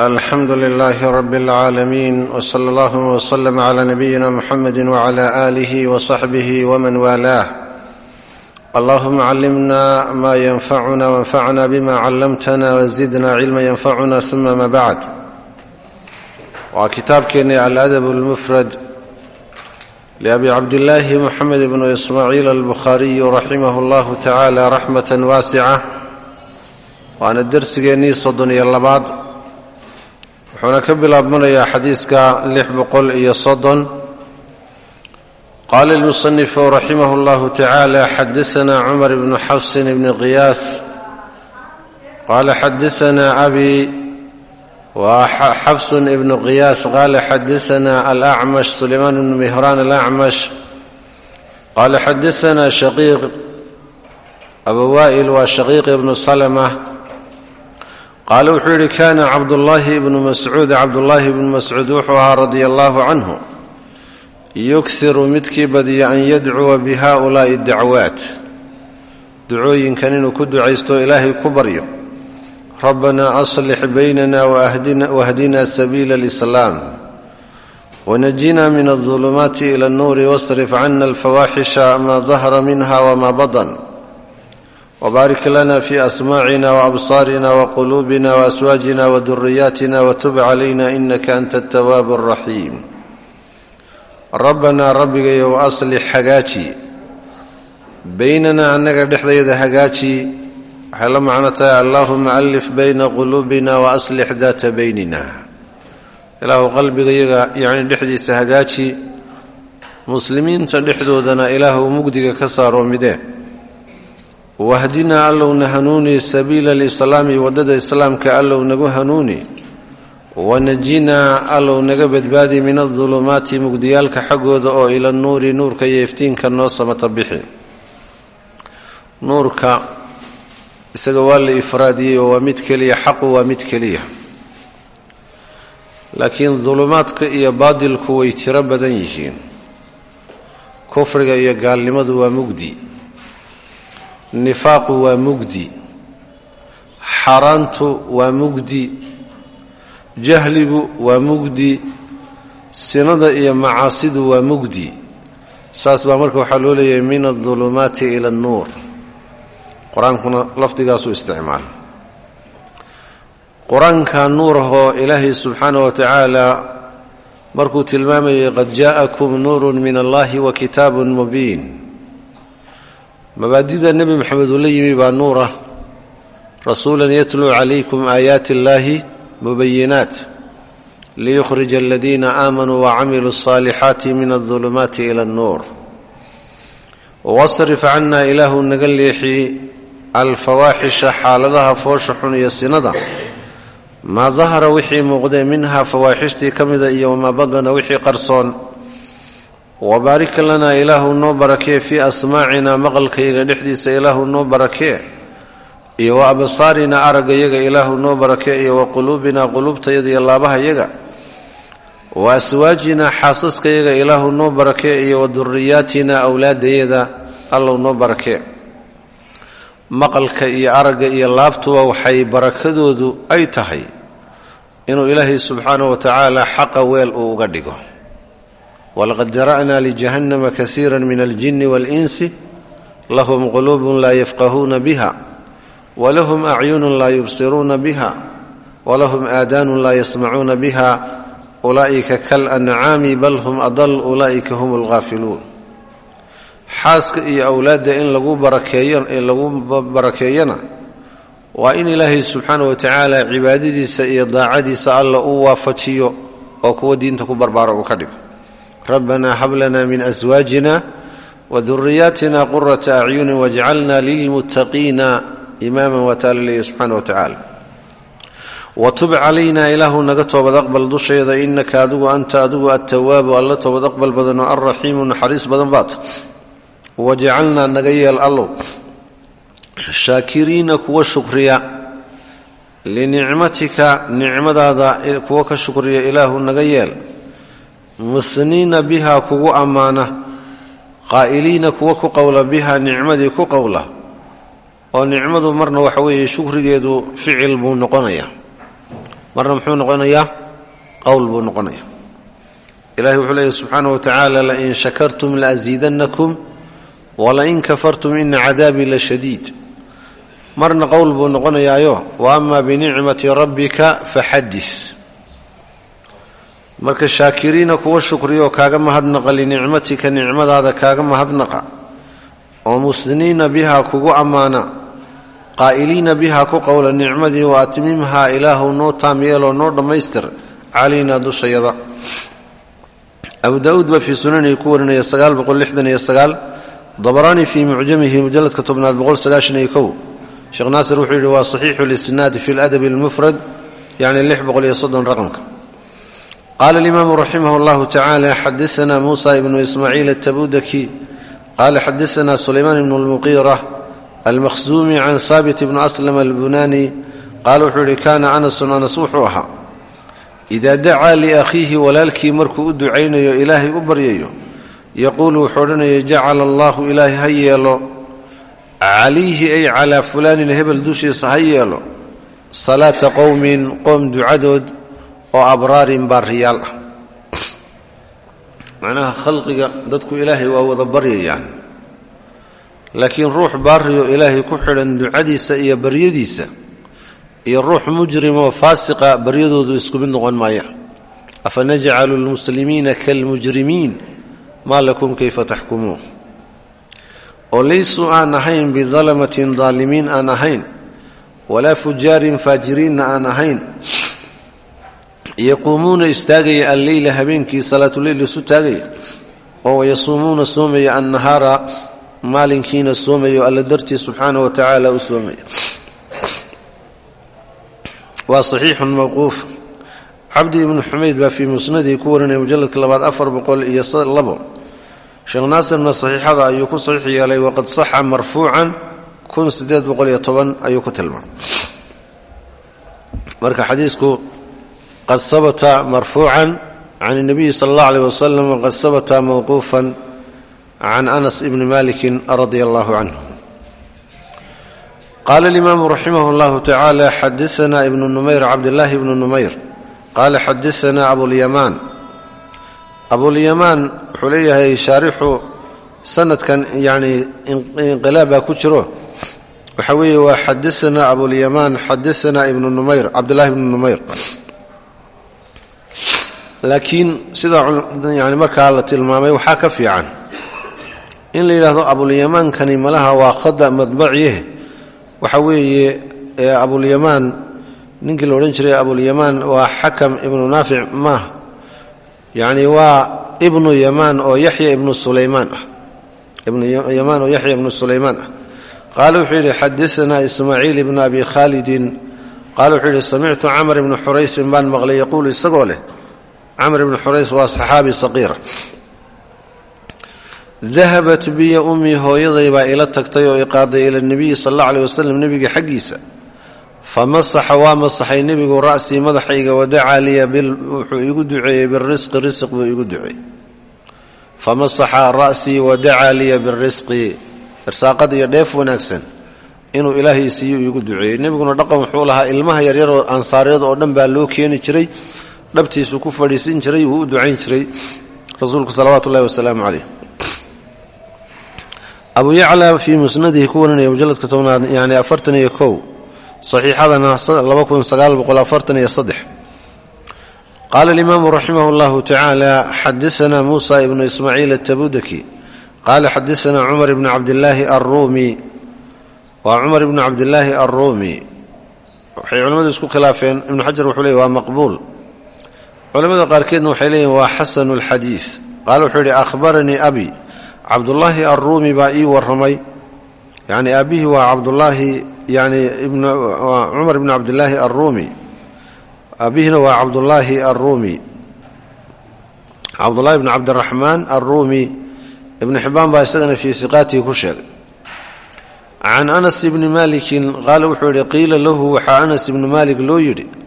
alxamdu lilaahi rab اlcaalamiin wsala allahuma wslm cla nabiyina muxamedi wcla alih wsaxbih wman waalaah allahuma callimna ma yanfacuna wanfacna bima callamtana wzidna cilma yanfacuna uma ma bacd waa kitaabkeeni aladab اlmufrad labi cabdillaahi muxamed bnu ismaaciil albukhaariyu raximah اllahu tacala raxmat waasica waana dersigeennii soddon iyo labaad wuxuuna ka bilaabmanayaa xadiiska lix boqol iyo soddon. Qaala almusanifu raximah اllahu tacaala xadaana cumar bnu xafsin bni qiyaas. Qaala xadaana abi wa xafsun ibnu qiyaas. Qaala xadaana alacmash sulaymaan bnu mihraan alacmash qaala xadaana shaqiiq abu waa'il waa shaqiiq ibnu salma qaale wuxuu yidhi kaana cabdullaahi ibnu mascuud cabdullaahi ibnu mascuud wuxuu ahaa radia allaahu canhu yuksiru midkii badiya an yadcuwa bi haa'ulaa'i dacwaat ducooyinkan inuu ku ducaysto ilaahay ku baryo rabbanaa aslix baynana wahdina sabiila alislaam wanajina min aldulumaati ila alnuuri wasrif cana alfawaaxisha maa dahara minha wmaa badan wbaarik lana fi asmaacina waabsaarina waquluubina waaswaajina waduriyaatina watub calayna inaka anta atawaab alraxiim rabbanaa rabbigayow aslix hagaaji baynanaa annaga dhexdayda hagaaji waxay la macno tahay allaahuma alif bayna quluubina waaslix daata baynina ilaahu qalbigayaga yacni dhexdiisa hagaaji muslimiinta dhexdoodana ilaahu mugdiga ka saaro midee wahdinaa allowna hanuuni sabiila alislaami waddada islaamka allow nagu hanuuni wanajinaa allow naga badbaadi min adulumaati mugdiyaalka xaggooda oo ila nuuri nuurka iyo iftiinka noo samata bixi. Nuurka isaga waa la ifraadiyey oo waa mid keliya xaqu waa mid keliya. Laakiin dulumaadka iyo baadilku way tiro badan yihiin. Kufriga iyo gaalnimadu waa mugdi nifaaqu waa mugdi. Xaaraantu waa mugdi. Jahligu waa mugdi. Sinada iyo macaasidu waa mugdi. Saas baa marka waxaa loo leeyahay min adulumaati ila annuur qur'aankuna lafdigaasuu isticmaal. Qur'aanka nuurahoo ilaahay subxaanah wa tacaala markuu tilmaamayay qad jaa'akum nuurun min allahi wa kitaabun mubiin mabaadida nebi moxamed uu yimi baa nuura. Rasuula yatluu calaykum aayaati illaahi mubayinaat. Liyukhrija aladiina aamanuu wacamiluu asaalixaati min aldulumaati ila annuur. Wasrif cannaa ilaahu naga leexi alfawaaxisha xaaladaha foosha xun iyo sinada. Maa dahara wixii muuqdee minhaa fawaaxishtii ka mida iyo wamaa badana wixii qarsoon wabaarik lanaa ilaahu noo barakee fii asmaacinaa maqalkayaga dhexdiisa ilaahu noo barakee iyo wa absaarinaa araggayaga ilaahu noo barakee iyo wa quluubinaa quluubtayada iyo laabahayaga wa aswaajinaa xaasaskayaga ilaahu noo barakee iyo wa duriyaatinaa awlaadayada allow noo maqalka iyo aragga iyo laabtuba waxay barakadoodu ay tahay inuu ilaahay subxaanahu wa tacaala xaqa weel uu uga dhigo walaqad dara'na ljahannama kasiira min aljini walinsi lahum quluubun laa yafqahuuna biha walahum acyunun laa yubsiruuna biha walahum aadaanun laa yasmacuuna biha ulaa'ika kalancaami bal hum adal ulaa'ika hum alghaafiluun xaaska iyo awlaadda in lagu barakeeyana waa in ilaahay subxaana wa tacaala cibaadadiisa iyo daacadiisa alla uu waafajiyo oo kuwa diinta ku barbaaro uu ka dhigo rabbana hab lana min aswaajina waduriyaatina qurata acyunin wajcalna lilmuttaqiina imaama wataala leeya subxana wa tacaala watub calayna ilaahu naga toobad aqbal dusheeda inaka adigu anta adigu attawaabu alla toobad aqbal badanoo alraxiimu naxariis badan baata wajcalnaa naga yeel allow shaakiriina kuwa shukriya linicmatika nicmadaada kuwa ka shukriya ilaahu naga yeel musniina biha kugu ammaana qaa'iliina kuwa ku qowla biha nicmadii ku qowla oo nicmadu marna waxa weeye shukrigeedu ficil buu noqonaya marna muxuu noqonayaa? Qowl buu noqonaya ilahi wuxuu leeyahy subxaanah wa tacaala lain shakartum laasiidannakum walain kafartum ina cadaabii la shadiid. Marna qowl buu noqonayaayo wa ama binicmati rabbika faxadis marka shaakiriina kuwa shukriyo kaaga mahadnaqa linicmatika nicmadaada kaaga mahadnaqa. Oo musniina biha kugu ammaana qaa'iliina biha ku qowla nicmadii wa atmimhaa ilaahu noo taam yeeloo noo dhammaystir. Calaynaa dushayada. Abu daauud baa fii sunanihi ku warinaya dabaraani fii mucjamihi mujaladka tobnaad sheekh naasir wuxuu yidhi waa saxiixu lisnaadi fi ladabi almufrad yani raqamka qaala alimaamu raximah llahu tacaala xadaana muusa ibnu ismaaciil atabudaki qaala xadaana sulaymaan ibnu lmuqiira almakhsuumi can haabit ibni aslam albunani qaala wuxuu yidhi kaana anasun anas wuxuu ahaa idaa dacaa liakhiihi walaalkii markuu u ducaynayo ilaahay u baryayo yaquulu wuxuu odhanaya jacala allaahu ilaahay ha yeelo calayhi ay calaa fulaanin hebel dushiisa ha yeelo salaata qowmin qoom ducadood oo abraarin baariyaal ah. Macnaha khalqiga dadku ilaahay waa wada baryayaan. Laakiin ruux baariyo ilaahay ku xidhan ducadiisa iyo baryadiisa iyo ruux mujrimoo faasiqa baryadoodu isku mid noqon maaya afa najcalu lmuslimiina kalmujrimiin? Maa lakum kayfa taxkumuun oo laysuu aan ahayn bidalamatin daalimiin aan ahayn walaa fujaarin faajiriinna aan ahayn yaquumuuna istaagaya alleyla habeenkii salaatuleyl isu taagaya oo wayasuumuuna soomaya annahaara maalinkiina soomayo alla dartii subxaana wa tacaala u soomaya. Waa saxiixun mawquuf. Cabdi ibnu xumayd baa fii musnadii ku warinaya mujalladka labaad afar boqol iyo labo. Sheekh naasirna saxiixada ayuu ku saxiix yeelay waqad saxa marfuucan kun sideed boqol iyo toban ayuu ku tilmaamay. Marka xadiisku qad habata marfuucan can اnabiyi sala اllah alيh wasalam waqad habata mawquufan can anas ibni maliki radia allahu canhu qala alimaamu raximah اllahu tacaala xadaana ibnu numayr cabdillaahi ibnu numayr qala xadaana abulyamaan abulyamaan wuxuu leeyahay shaarixu sanadkan yani inqilaab baa ku jiro waxa weeye waa xadaana abulyamaan xadaana ibnu numayr cabdillahi ibnu numayr laakiin sidaa yani markaa la tilmaamay waxaa ka fiican in la yidhaahdo abulyamaankani malaha waa khada madbaciye waxa weeye abulyamaan ninkii la odhan jiray abulyamaan waa xakam ibnu naafic maaha yacni waa ibnu yamaan oo yaxya ibnu sulaymaan ah. Ibnu yamaan oo yaxya ibnu sulaymaan ah. Qaala wuxuu yidhi xadaanaa ismaaciil ibnu abi khaalidin. Qaala wuxuu yidhi samictu camar ibnu xuraysin baan maqlay yaquulu isagoo leh camr ibnu xurays waa saxaabi saqiira dahabat biya ummii hooyaday baa ila tagtay oo iqaaday ila nebiyi sal alla aleh wasalam nebiga xaggiisa. Fa masaxa waa masaxay nebigu ra'sii madaxayga wadacaa liya wuxuu igu duceeyey birisqi risq buu igu duceeyey. Fa ra'sii wadacaa liya birisqi irsaaqad iyo dheef wanaagsan inuu ilaahay siiyo igu duceeyey. Nebiguna dhaqan wuxuu lahaa ilmaha yaryaroo ansaaryada oo dhan baa loo keeni jiray dhabtiisuu ku fadhiisin jiray wuu u ducayn jiray. Rasuulku salawaatu ullahi wasalaamu caleyh abu yacla fii musnadihi ku warinaya mujaladka tobnaad yani afartan iyo kow saxiixadana laba kun afartan iyo saddex. Qaala alimaamu raximah اllahu tacaala xadaana muusa ibnu ismaaciil atabudaki qaala xadaana cumar ibni cabdillaahi arruumi. Waa cumar ibnu cabdillaahi arruumi. Waxay culimmadu isku khilaafeen ibnu xajar wuxuu leey waa culamada qaarkeedna waxay leeyihiin waa xasanu اlxadiid qaala wuxuu yidhi ahbaranii abi cabdullaahi arruumi baa ii warramay. Yani aabbihii waa cabdulaahi yani cumar ibnu cabdillaahi arruumi. Aabihiina waa cabdulaahi arruumi. Cabdullahi ibnu cabdiraxmaan arruumi. Ibnu xibbaan baa isagana fii siqaatihi ku sheegay. Can anas ibni malikin qaala wuxuu yidhi qiila lahu waxaa anas ibnu maalik loo yidhi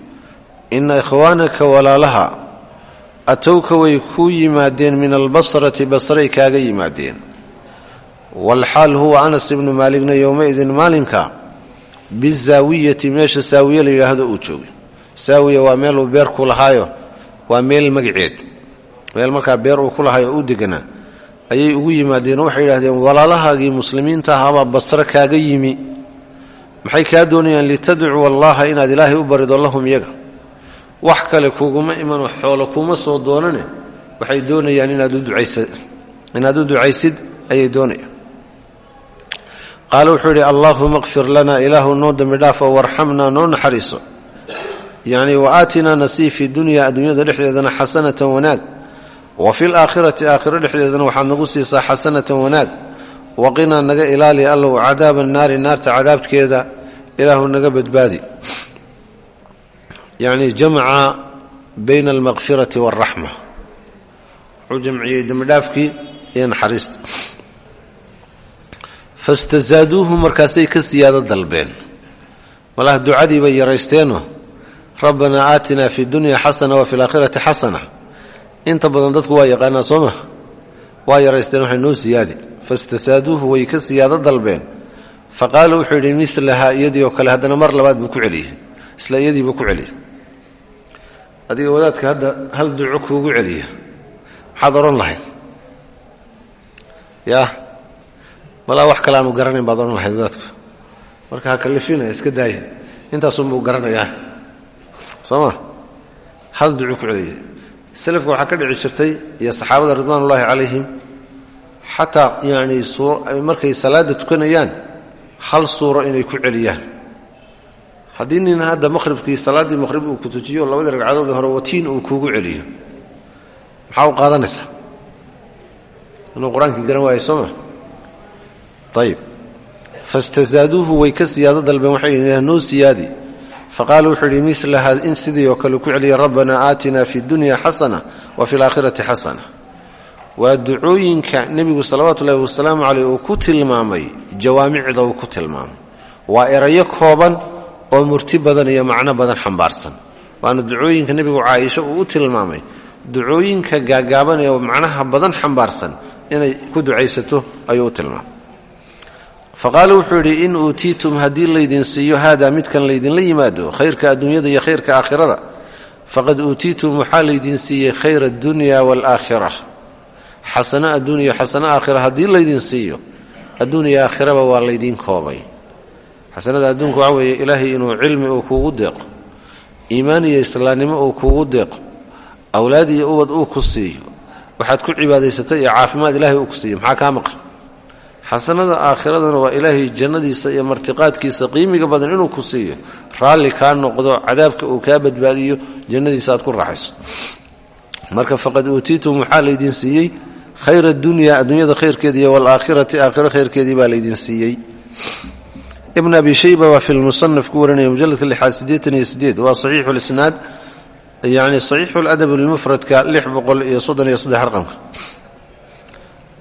ina ikhwaanaka walaalaha atowka way kuu yimaadeen min albasrati basray kaaga yimaadeen. Walxaal huwa anas ibnu maaligna yowmaidin maalinka bizaawiyati meesha saawiye la yidhaahdo uu joogay. Saawiya waa meel uu beer ku lahaayo waa meel magaceed. Meel markaa beer uu ku lahayo oo u deganaa. Ayay ugu yimaadeen oo waxay yidhahdeen walaalahaagii muslimiinta ahaabaa basre kaaga yimi. Maxay kaa doonayaan litadcuu allaha inaad ilaahay u barido lahum iyaga wax kale kuguma imanoo xoolo kuma soo doonane waxay doonayaan inaad u ducaysid ayay doonayaan. Qaala wuxuu yidhi allaahuma qfir lana ilaahu noo dembi dhaafo warxamna noo naxariiso. Yacni wa aatinaa nasii fi dunya adduunyada dhexdeedana xasanatan wanaag. Wa fi laakhirati aakhiro dhexdeedana waxaad nagu siisaa xasanatan wanaag. Waqinaa naga ilaali allow cadaaba naari naarta cadaabkeeda ilaahu naga badbaadi yacni jamca bayna almaqfirati waaraxma wuxuu jamciyey dembidhaafkii iyo naxariista fastazaaduuhu markaasay ka siyaado dalbeen. Malaha ducadii bay yaraysteeno rabbanaa aatinaa fi dunya xasana wa fi laakhirati xasana. Inta badan dadku waa yaqaanaa soo ma waa yaraysteen waxay noo siyaadi. Fastasaaduuhu way ka siyaado dalbeen. Fa qaala wuxuu yidhi milahaa iyadii mar labaad buu ku celiyey. Isla adiga wadaadka hadda hal duco kuugu celiya. Maxaad odhan lahayd? Yaa malaa wax kale aanu garanayn baad odhan lahayd marka ha kalifinaya iska daaya intaasunbuu garanayaa. Soo ma hal duco ku celiyay selafka waxaa ka dhici jirtay iyo saxaabada ridwaanullaahi calayhim xataa yacni markay salaadda tukanayaan hal suuro inay ku celiyaan haddii nin hadda maqhribkii salaaddii maqhrib uu ku tujiyo labadii ragcadoodii hore watiin uu kuugu celiyo. Maxaa u qaadanaysaa inuu qur'aankii garan waayo soo ma? Ayib fastazaaduuhu way ka siyaado dalbeen waxay yidhaheen noo siyaadi. Faqaala wuxuu yidhi milaha in sidii oo kale ku celiyay rabbanaa aatinaa fi dunya xasana wa fi laakhirati xasana. Waa ducooyinka nebigu salawaatu ullahi wasalaamu caleyh uu ku tilmaamay jawaamicda uu kooban oo murti badan iyo macno badan xambaarsan. Waana ducooyinka nebigu caaisha uu tilmaamay. Ducooyinka gaagaaban ee macnaha badan xambaarsan inay ku ducaysato ayuu u tilmaamay. Faqaala wuxuu in uutiitum haddii laydin siiyo haadaa midkan laydinla yimaado khayrka adduunyada iyo khayrka aakhirada faqad uutiitum waxaa laydin siiyey khayra addunya waalaakhira xasano adduuniya xasano aakhira haddii laydin siiyo adduuniya aakhiraba waa laydin koobay xasanada adduunka waxaa weeye ilaahay inuu cilmi uu kuugu deeqo iimaan iyo islaamnimo uu kuugu deeqo awlaad iyo ubad uu ku siiyo waxaad ku cibaadaysatay iyo caafimaad ilahay uu ku siiyo maxaa kaa maqan? Xasanada aakhiradana waa ilaahay jannadiisa iyo martiqaadkiisa qiimiga badan inuu ku siiyo raalli kaa noqdo cadaabka uu kaa badbaadiyo jannadiisa aad ku raaxayso. Marka faqad uutiitum waxaa laydin siiyey khayr adunya adduunyada khayrkeedi iyo waalaakhirati aakhiro khayrkeedii baa laydin siiyey ibn abi shayba waa fi lmusanaf ku warinaya mujaladka lixaad siddeetan iyo sideed waa saxiixu lisnaad yani saxiixu ladab lmufradka lix boqol iyo soddon iyo saddex raqamka.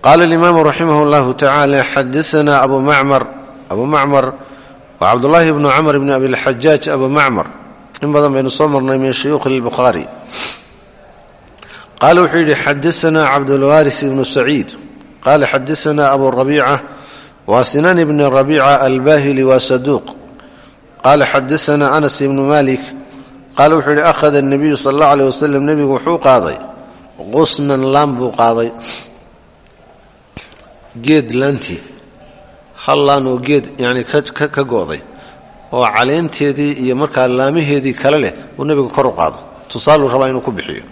Qaala alimaamu raximah اllahu tacaala xadaana abu macmar. Abu macmar waa cabdullaahi bnu camr bni abi lxajaaj abu macmar. In badan baynu soo marnay min shuyuukhi lbukhaari qaala wuxuu yidhi xadaana cabdulwaris ibnu saciid. Qaala xadaana abu rabiica wa sinan bn rabiica albahili waa saduuq. Qaala xadaana anas ibnu malik qaala wuxuu yihi ahada nabiyu sal alla aleh wasalam nebigu wuxuu qaaday. Qusnan laan buu qaaday. Geed laantii hal laan oo geed yani ka go'day oo caleenteedii iyo markaa laamaheedii kale leh uu nebigu kor u qaado tusaaluu rabaa inuu ku bixiyo.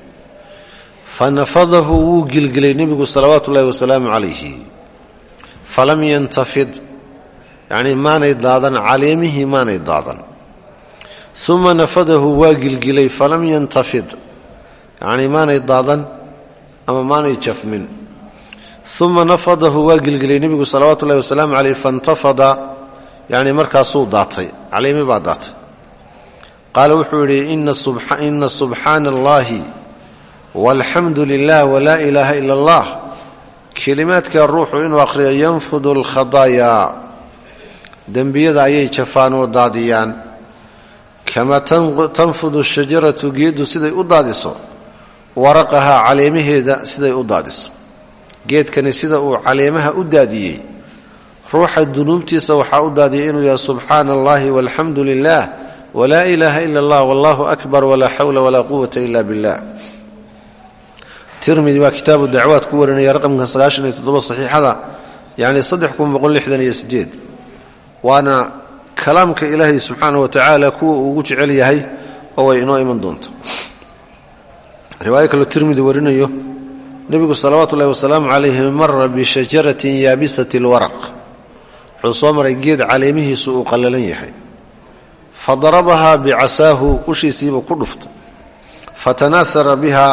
Fa nafadahu wuu gilgilay nebigu salawaatu ullahi wasalaamu calayhi falam yantafid yacnii maanay daadan caleemihii maanay daadan. Uma nafadahu waa gilgilay falam yantafid yacnii maanay daadan ama maanay jafmin. Uma nafadahu waa gilgilay nebigu salawaatu ullahi wasalaamu caleyh faintafada yacni markaasuu daatay caleemi baa daatay. Qaala wuxuu yidhi ina subxaana allahi walxamdu lilah walaa ilaaha ila allah kelimaadka ruuxu inuu akhriyo yanfudu alkhadaayaa dembiyada ayay jafaan oo daadiyaan. Kamaa tanfudu shajaratu geeddu siday u daadiso? Waraqahaa caleemaheeda siday u daadiso? Geedkani sida uu caleemaha u daadiyey? Ruuxa dunuubtiisa waxaa u daadiyay inuu yahay subxaana allahi walxamdu lilah walaa ilaaha ila allah wallahu akbar walaa xawla walaa quwata ila billah tirmidi baa kitaabu dacwaad ku warinaya raqamka sagaashan iyo toddoba saxiixada yacni saddex kun boqol lixdan iyo sideed waana kalaamka ilaahay subxaana wa tacaala kuwa uu ugu jecel yahay oo way inoo iman doonto. Riwaayo kaloo tirmidi warinayo nebigu salawaatu wasalaamu calayhi mara bishajaratin yaabisati lwaraq wuxuu soo maray geed caleemihiisu uu qallalan yahay. Fa darabahaa bicasaahu ushiisiiba ku dhufta fatanaasara biha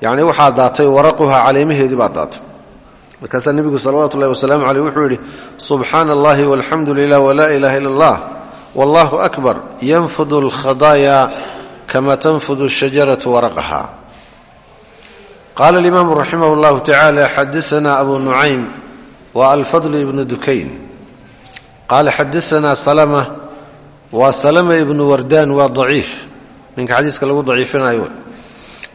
yacni waxaa daatay waraquhaa caleemaheedii baa daatay. Markaasaa nebigu salawatu ullahi wasalaamu caleyh wuxuu yidhi subxaana allahi walxamdu lilah walaa ilaha allah wallahu akbar yanfudu alkhadaaya kama tanfudu shajaratu waraqaha. Qaala alimaamu raximah llahu tacaala xadaana abu nucaym wa alfadl ibnu dukayn. Qaala xadaana salama waa salama ibnu wardaan waa daciif. Ninka xadiiska lagu daciifinayo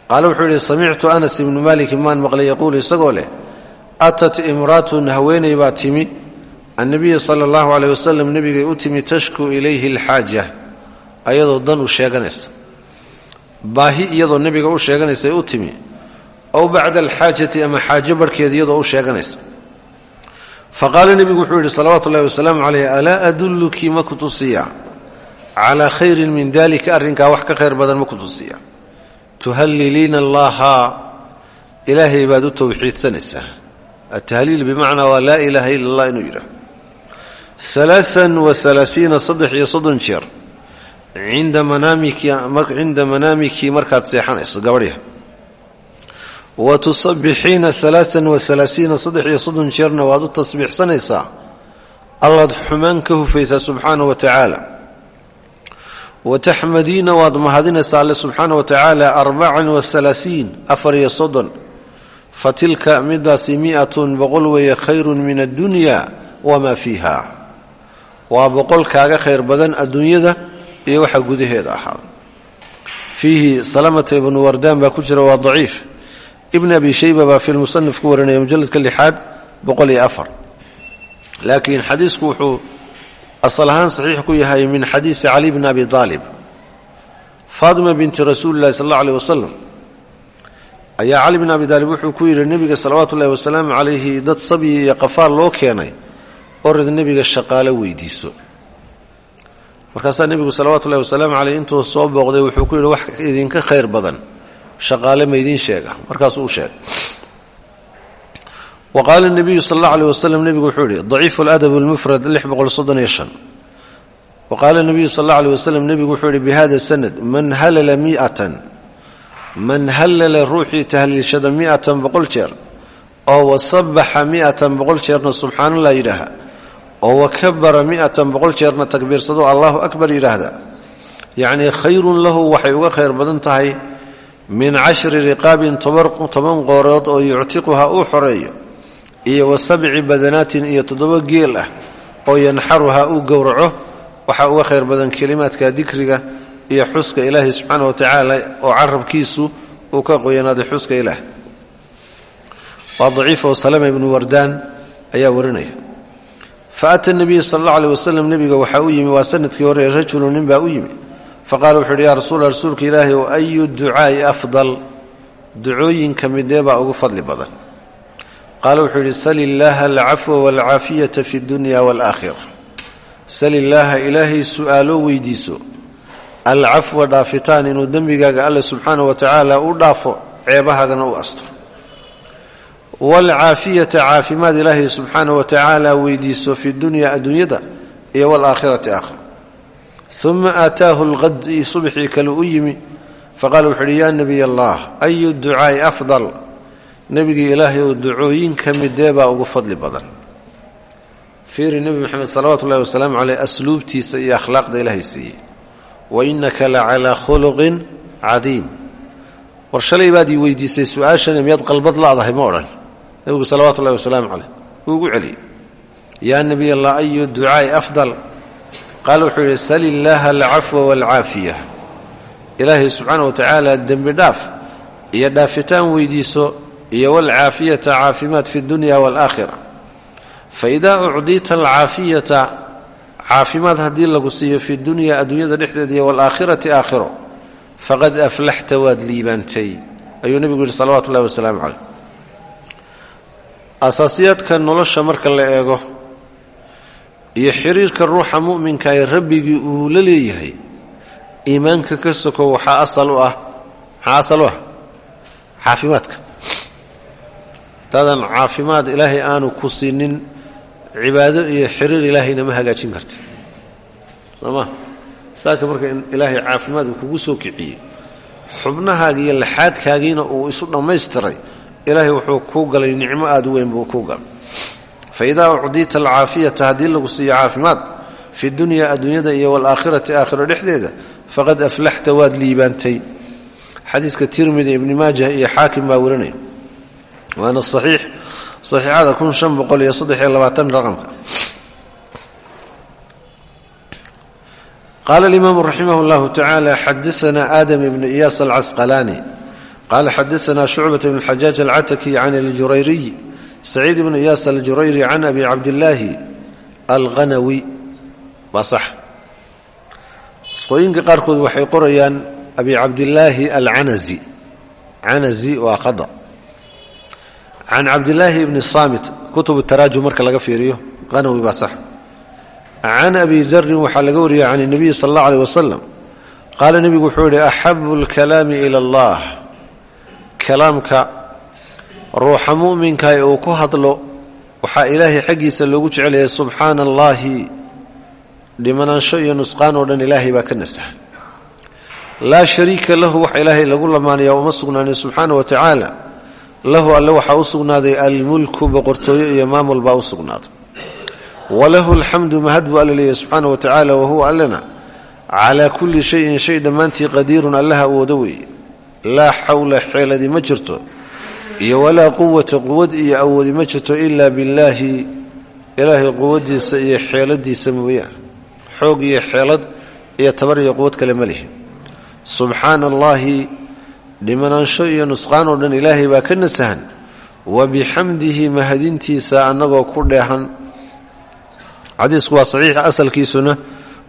qaale wuxuu yidhi samictu anas ibnu malikin maan maqlay yaquulu isagoo leh atat imraatun haweeney baa timi. Annabiya sala allahu caleyh wasalam nebigay u timi tashku ilayhi alxaaja. Ayadoo dan u sheeganaysa. Baahi iyadoo nebiga u sheeganaysa u timi. Ow bacda alxaajati ama xaajo barhkeed iyadoo u sheeganaysa. Fa qaala nebigu wuxuu yidhi salawaatu ullahi wasalaamu caleyh alaa adulluki tusiya calaa khayrin min dalika arrinkaa wax ka khayr badan ma tusiya tuhalliliina allaha ilaahay baad u towxiidsanaysaa atahliil bimacnaa waa laa ilaaha ila allah inuu yidhaah alaaan wa alaasiina saddex iyo soddon jeer. Cinda manaamiki markaad seexanayso gabadhya wa tusabixiina alaaan wa alaasiina saddex iyo soddon jeerna waad u tasbiixsanaysaa. Allaad xumaan ka hufaysaa subxaana wa wa taxmadiina waad mahadinaysaa alle subxaana wa tacaala arbacan wa alaaiin afar iyo soddon fa tilka midaasi miatun boqol weeye khayrun min addunya wamaa fiiha waa boqol kaaga khayr badan adduunyada iyo waxa gudaheeda ahaa fiihi salamata ibnu wardaan baa ku jira waa daciif ibn abi shayba baa asal ahaan saxiix ku yahay min xadiisi cali bni abi aalib faatima binti rasuuli llahi sal alla aleh wasalam ayaa cali bn abi aalib wuxuu ku yidhi nebiga salawaatu ullahi wasalaamu calayhi dad sabyi iyo qafaal loo keenay orad nebiga shaqaalo weydiiso. Markaasaa nebigu salawatu ullahi wasalaamu caleyh intuu soo booqday wuxuu ku yidhi wax idinka khayr badan shaqaale ma sheega. Markaasuu u sheegay wa qaala nebiyu sal allahu aleh wasalam nebigu wuxuu yidhi daciifu aladab lmufrad lix boqol soddon iyo shan wa qaala nebiyu sal allahu aleh wasalam nebigu wuxuu yidhi bihada sanad man halala miatan man hallala ruuxii tahliilshada miatan boqol jeer oo wasabaxa miatan boqol jeerna subxaanallah yidhaaha oo wakabara miatan boqol jeerna takbiirsado allahu akbar yidhaahda. Yacnii khayrun lahu waxay uga khayr badan tahay min cashri riqaabin toban qoorood oo yuctiquha uu xoreeyo iyo wa badanaatin iyo toddoba geel ah oo yanxaruha uu gowraco waxaa uga khayr badan kelimaadka dikriga iyo xuska ilaahi subxaana wa tacaala oo carabkiisu uu ka qoyanaaday xuska ilaah. Waa daciif oo salama ibnu wardaan ayaa warinaya. Fa ata nabiya sal alla aleh wasalam nebiga waxaa u yimi waa sannadkii hore rajulu nin baa u yimi. Faqala wuxuu yidhi yaa rasuula rasuulka ilaahi o ayu ducaa'i ducooyinka midee ugu fadli badan qaala wuxuu yidhi sal illaaha alcafwa waalcaafiyata fi dunya waalaakhira sal illaaha ilaahay su'aaloo weydiiso. Alcafwa dhaafitaan inuu dembigaaga alle subxaana wa tacaala u dhaafo ceebahaagana u asturo waalcaafiyata caafimaad ilaahay subxaana wa weydiiso fi dunya adduunyada iyo waalaakhirati aakhira. Uma aataahu lqadi subxii kale u yimi. Faqaala wuxu uhi yaa nebiy allah ayu ducaa'i afdal nebigii ilaahay ou ducooyinka midee baa ugu fadli badan. Fiiri nebi moxamed salawaatu ullahi wasalaamu caleyh asluubtiisa iyo akhlaaqda ilaahay siiyey. Wa innaka la calaa khuluqin cadiim. War shalay baad ii weydiisay su'aashani qalbad laadahay ma odhan. Nebigu salawaatu ullahi wasalaamu caleyh wuu ugu celiyey. Yaa nebiy allah ayu ducaa'i afdal? Qaala wuxuu yidhi sal illaaha alcafwa wa tacaala dembi dhaaf iyo dhaafitaan weydiiso iyo waalcaafiyata caafimaad fi dunya waalaakhira faidaa ucdiita alcaafiyata caafimaad haddii lagu siiyo fi dunya adduunyada dhexdeeda iyo waalaakhirati aakhiro faqad aflaxta waad liibaantay ayuu nebigu yidhi salawatu ullahi wasalaamu caleyh nolosha marka la eego iyo xiriirka ruuxa mu'minka ee rabbigii uu la leeyahay iimaanka ka soko asal u ah maxaa asal hadaadan caafimaad ilaahay aanu ku siinin cibaado iyo xiriir ilaahayna ma hagaajin karta. Soo ma saaka marka in ilaahay caafimaad kugu soo kiciyey xubnahaaga iyo laxaadkaagiina uu isu dhammaystiray ilaahay wuxuu kuu galay nicmo aad weyn buu kuu galay. Fa idaa ucdiita alcaafiyata haddii lagu siiyo caafimaad fi dunya adduunyada iyo waalaakhirati aakhiro dhexdeeda faqad aflaxta waad liibaantay. Xadiiska tirmidi ibni maajah iyo xaakim baa warinaya waana saxiix saxiixada kun shan boqol iyo saddex iyo labaatan raqamka qaala alimaamu raximah اllahu tacaala xadaana aadam ibnu iyaas alcasqalaani qaala xadaana shucbat bn xajaaj alcataki can aljurayriy saciid ibnu iyaas aljurayri can abi cabdillaahi alghanawi. Waa sax. Isqooyinka qaarkood waxay qorayaan abi cabdillaahi alcanazi. Canazi waa khada can cabdilaahi bni saamit kutub taraajum marka laga fiiriyo qanawi baa sax can abi darin waxaa laga wariyey can nabiyi sal alla aleh wasalam qaala nebigu wuxuu yihi axabu lkalaami ila allah kalaamka ruuxa muminka ee uu ku hadlo waxaa ilaahay xaggiisa loogu jecelaya subxaana allaahi dhimanaansho iyo nusqaan oo dhan ilaahay baa ka nasaha laa shariika lahu wax ilaahay lagu lamaanayaa uma sugnaanin subxaana wa lahu alle waxaa u sugnaaday almulku boqortooyo iyo maamul baa u sugnaaday walahu alxamdu mahad buu alle leeyahy subxaana wa tacaala wahuwa allena. Calaa kulli shayin shay dhammaantii qadiirun allaha awoodo weeye. Laa xawla xeeladi ma jirto iyo walaa quwata quwad iyo awoodi ma jirto ilaa billaahi ilaahay quwadiisa iyo xeeladiisa mooyaane. Xoog iyo xeelad iyo tabar iyo quwad kale ma lihin. Subxaana allaahi dhimanaansho iyo nusqaan oo dhan ilaahay baa ka nasahan. Wa bixamdihi mahadintiisa annagoo ku dheehan. Xadiisku waa saxiix asalkiisuna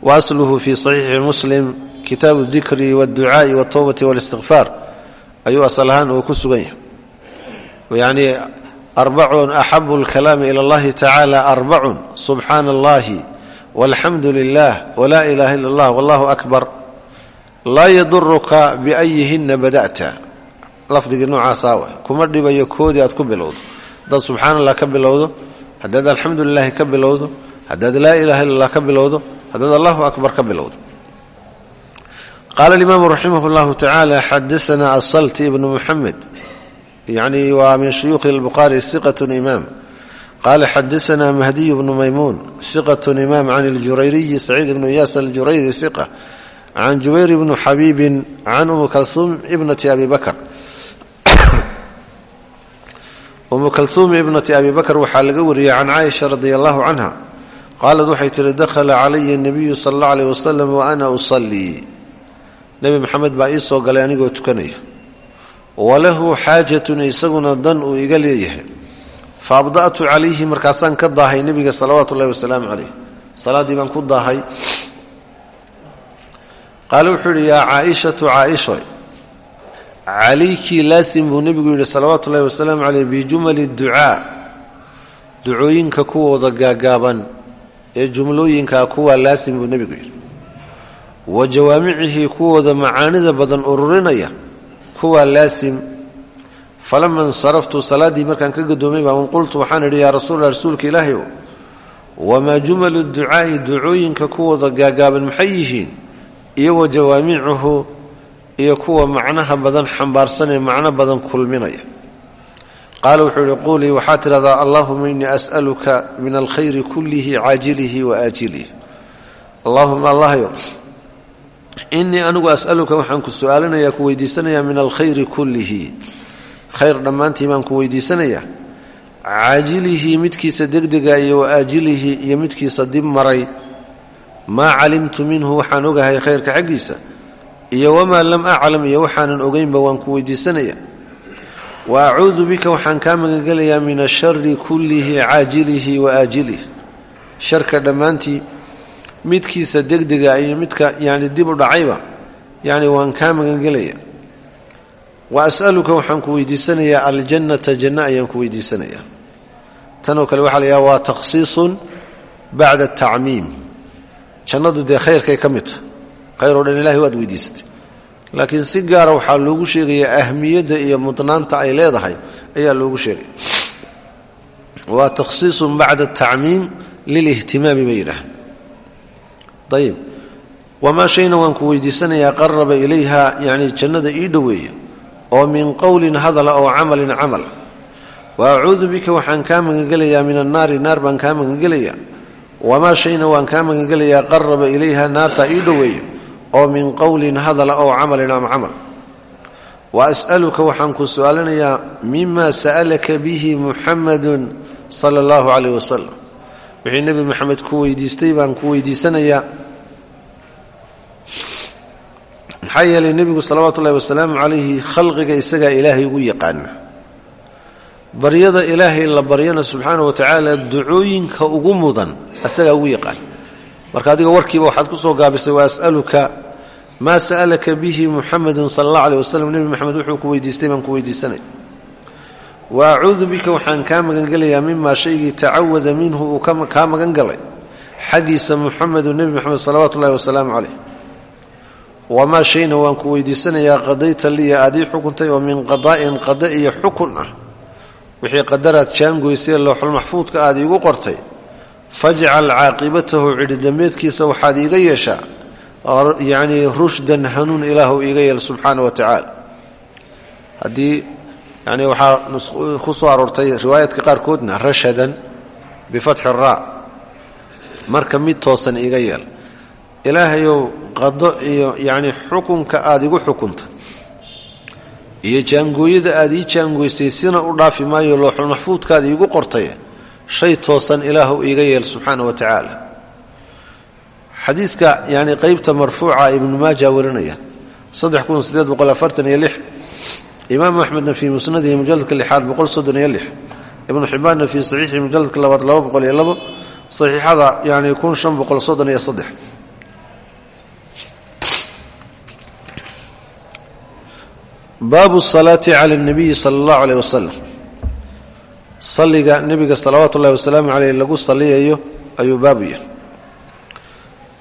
wa asluhu fii saxiixi muslim kitaabu dikri waadducaa'i waltowbati walistikfaar ayuu asal ahaan uu ku sugan yahay. Yacnii arbacun axabu alkalaami ila allahi tacaala arbacun subxaana allahi walxamdu lilah walaa ilaha illa allah wallahu akbar laa yaduruka biayihina bada'ta. Lafdigii noocaasaa wa kuma dhibayo koodii aad ku bilowdo. Haddaad subxaana allah ka bilowdo haddaad alxamdu ka bilowdo haddaad laa ilaha illa ka bilowdo haddaad allahu akbar ka bilowdo. Qaala alimaamu raximah llahu tacaala xadaana asalti ibnu muxamed yani waa min shuyuukhi lbukhaari iqatun imaam. Qaala xadaana mahdiyu bnu maymuun iqatun imaam can ljurayriyi saciid ibnu iyaas aljurayri can jubayr bni xabiibin can umi kalsuum ibnati abi bakr umu kalsuum ibnati abi bakr waxaa laga wariyey can caaisha radi allahu canha qaalad waxay tihi dakhala calaya nabiyu sala allah aleyh wasalam wa ana usalii nebi maxamed baa ii soo galay anigoo tukanaya walahu xaajatun isaguna dan uu iga leeyahay fa abda'tu calayhi markaasaan ka daahay nebiga salawaatu ullahi wasalaamu caleyh qaale wuxuu yidhi yaa caaishatu caaisho calaykii laasim buu nebigu yidhi salawaatu ullahi wasalaamu caleyh bijumali ducaa ducooyinka kuwooda gaagaaban ee jumlooyinkaa kuwaa laasim buu nebigu yidhi. Wa jawaamicihii kuwooda macaanida badan ururinaya kuwaa laasim. Falama insaraftu salaaddii markaan ka gadoomay baan qultu waxaan idhi yaa rasuula rasuulka ilaahay o wamaa jumalu ducaa'i ducooyinka kuwooda gaagaaban maxay yihiin iyo wa jawaamicuhu iyo kuwa macnaha badan xambaarsan ee macno badan kulminaya. Qaala wuxuu yihi quulii waxaa tidhahdaa allahuma innii as'aluka min alkhayri kullihi caajilihi wa aajilihi. Allahuma allahyo innii anigu as'aluka waxaan ku su'aalanayaa ku weydiisanayaa min alkhayri kullihi. Khayr dhammaantii baan ku weydiisanayaa. Caajilihi midkiisa degdega iyo wa aajilihi iyo midkiisa dib maray maa calimtu minhu waxaan ogahay khayrka xaggiisa iyo wamaa lam aclam iyo waxaanan ogeynba waan ku weydiisanaya wa acuudu bika waxaan kaa magangelayaa min ashari kullihi caajilihi wa aajilihi sharka dhammaantii midkiisa degdega iyo midka yani dib u dhacayba yani waan kaa magangelaya wa as'aluka waxaan ku weydiisanayaa aljannata janno ayaan ku weydiisanayaa. Tanoo kale waxa la yidhaha waa takhsiisun bacda atacmiim jannadu dee khayrkay ka mid. Tahay khayr oo dhan ilahay waad weydiisatay. Laakiin si gaara waxaa loogu sheegayaa ahmiyadda iyo mudnaanta ay leedahay ayaa loogu sheegaya waa takhsiisun bacda atacmiim lilihtimaami bay yidhaah ayib wamaa shayna waan ku weydiisanayaa qaraba ilayha yani jannada ii dhoweeya oo min qowlin hadala oo camalin camal. Wa acuudu bika waxaan kaa magangelayaa min annaari naar baan kaa magangelayaa wamaa shayna waan kaa magangelayaa qaraba ilayha naartaa ii dhoweeya oo min qowlin hadala oo camalin ama camal wa as'aluka waxaan ku su'aalanayaa mima sa'alaka bihi muxamadun sala allahu calayh wasalam wixii nebi moxamed ku weydiistay baan ku weydiisanayaa maxaa yeelay nebigu salawaatu ullahi wasalaamu calayhi khalqiga isagaa ilaahay ugu yaqaana baryada ilaahay la baryana subxaana wa tacaala ducooyinka ugu mudan isagaa ugu yaqaan. Marka adiga warkiiba waxaad ku soo gaabisay wa as'aluka maa sa'alaka bihi muxamedun sala allah aleh wasalam nebi moxamed wuxuu ku weydiistay baan ku weydiisanay. Wa acuudu bika waxaan kaa magangelayaa mimaa shaygii tacawada minhu uu kaa magan galay xaggiisa muxamedu nebi moxamed salawaatu ullahi wasalaamu caleyh wamaa shayna waan ku weydiisanayaa qadayta liya aad ii xukuntay oo min qadaa'in qada iyo ah wixii qadaraad jaangoysee looxulmaxfuudka aad iigu qortay fajcal caaqibatahu cidhidambeedkiisa waxaad iiga yeeshaa yacnii rushdan hanuun ilaahu iiga yeel subxaana wa tacaala. Haddii yani waxaa ku soo aroortay riwaayaadka qaarkoodna rashadan bifatxi raa marka mid toosan iiga yeel. Ilaahayow qado iyo yacni xukunka aada igu xukunta iyo jaangooyada aada ii jaangoysay sina u dhaafi maayo looxulmaxfuudkaada iigu qortay shay toosan ilaahu iiga yeel subxaana wa tacaala. Xadiiska yani qeybta marfuuca ibnu maaja warinaya imaamu axmedna fii musnadihi mujaladka lixaad ibnu xibbaanna fii saxiixii mujaladka labaad saxiixada yani baabu salaati cala nabiyi sala allahu aleyh wasalam salliga nebiga salawaatu ullahi wasalaamu caleyh lagu salliyayo ayuu baabu yahay.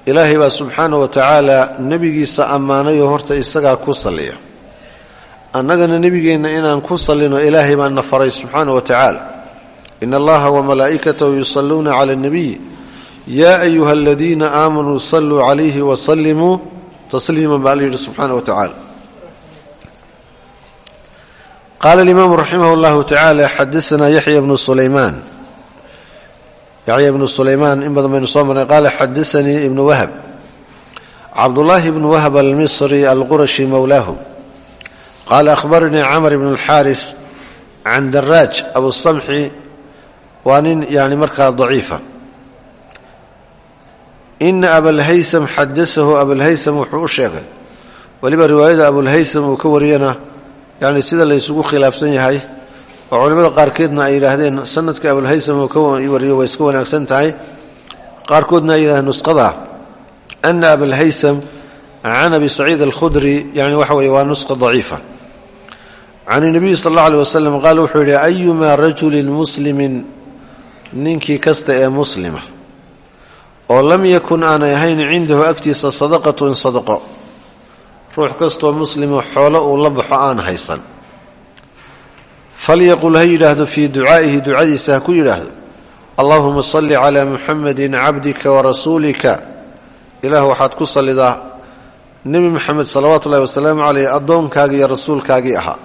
Ilaahay baa subxaana wa tacaala nebigiisa ammaanayoo horta isagaa ku salliya. Annagana nebigeenna inaan ku sallino ilaahay baa na faray subxaana wa tacaala. Ina allaha wamalaa'ikatahu yusalluuna cala alnabiy yaa ayuha aladiina aamanuu saluu calayhi wasallimuu tasliiman baa la yidhi subxaana qaala alimaamu raximah اllahu tacaala xadaanaa yaxya bnu sulaymaan yaxya ibnu sulaymaan in badan baynu soo marnay qaala xadaanii ibnu wahab cabdullaahi ibnu wahab almisri alqurashi mowlaahu qaala ahbaranii camr ibn اlxaaris can daraaj abusamxi waa nin yani markaa daciifa ina abalhaysam xadaahu abalhaysam wuxuu u sheegay weliba riwaayada abulhaysam uu ka wariyana yani sida la ysugu khilaafsan yahay oo culimmada qaarkeedna ay yidhaahdeen sanadka abulhaysam uu ka wariyo way iska wanaagsan tahay. Qaarkoodna ay yidhahdeen nusqada ana abalhaysam can abi saciid alkhudri yani waxa weye waa nusqa daciifa. Can nabiyi sal alla aleh wasalam qaal wuxuu yidhi ayumaa rajulin muslimin ninkii kasta ee muslima oo lam yakun aanay ahayn cindahu agtiisa sadaqatun sadaqo ruux kastoo muslimo xoolo uu la baxo aan haysan. Falyaqul ha yidhaahdo fii ducaa'ihi ducadiisa ha ku yidhaahdo. Allahuma salli calaa muxamedin cabdika warasuulika ilaah waxaad ku sallidaa nebi moxamed salawaatu ullahi wasalaamu caleyh addoonkaagii iyo rasuulkaagii ahaa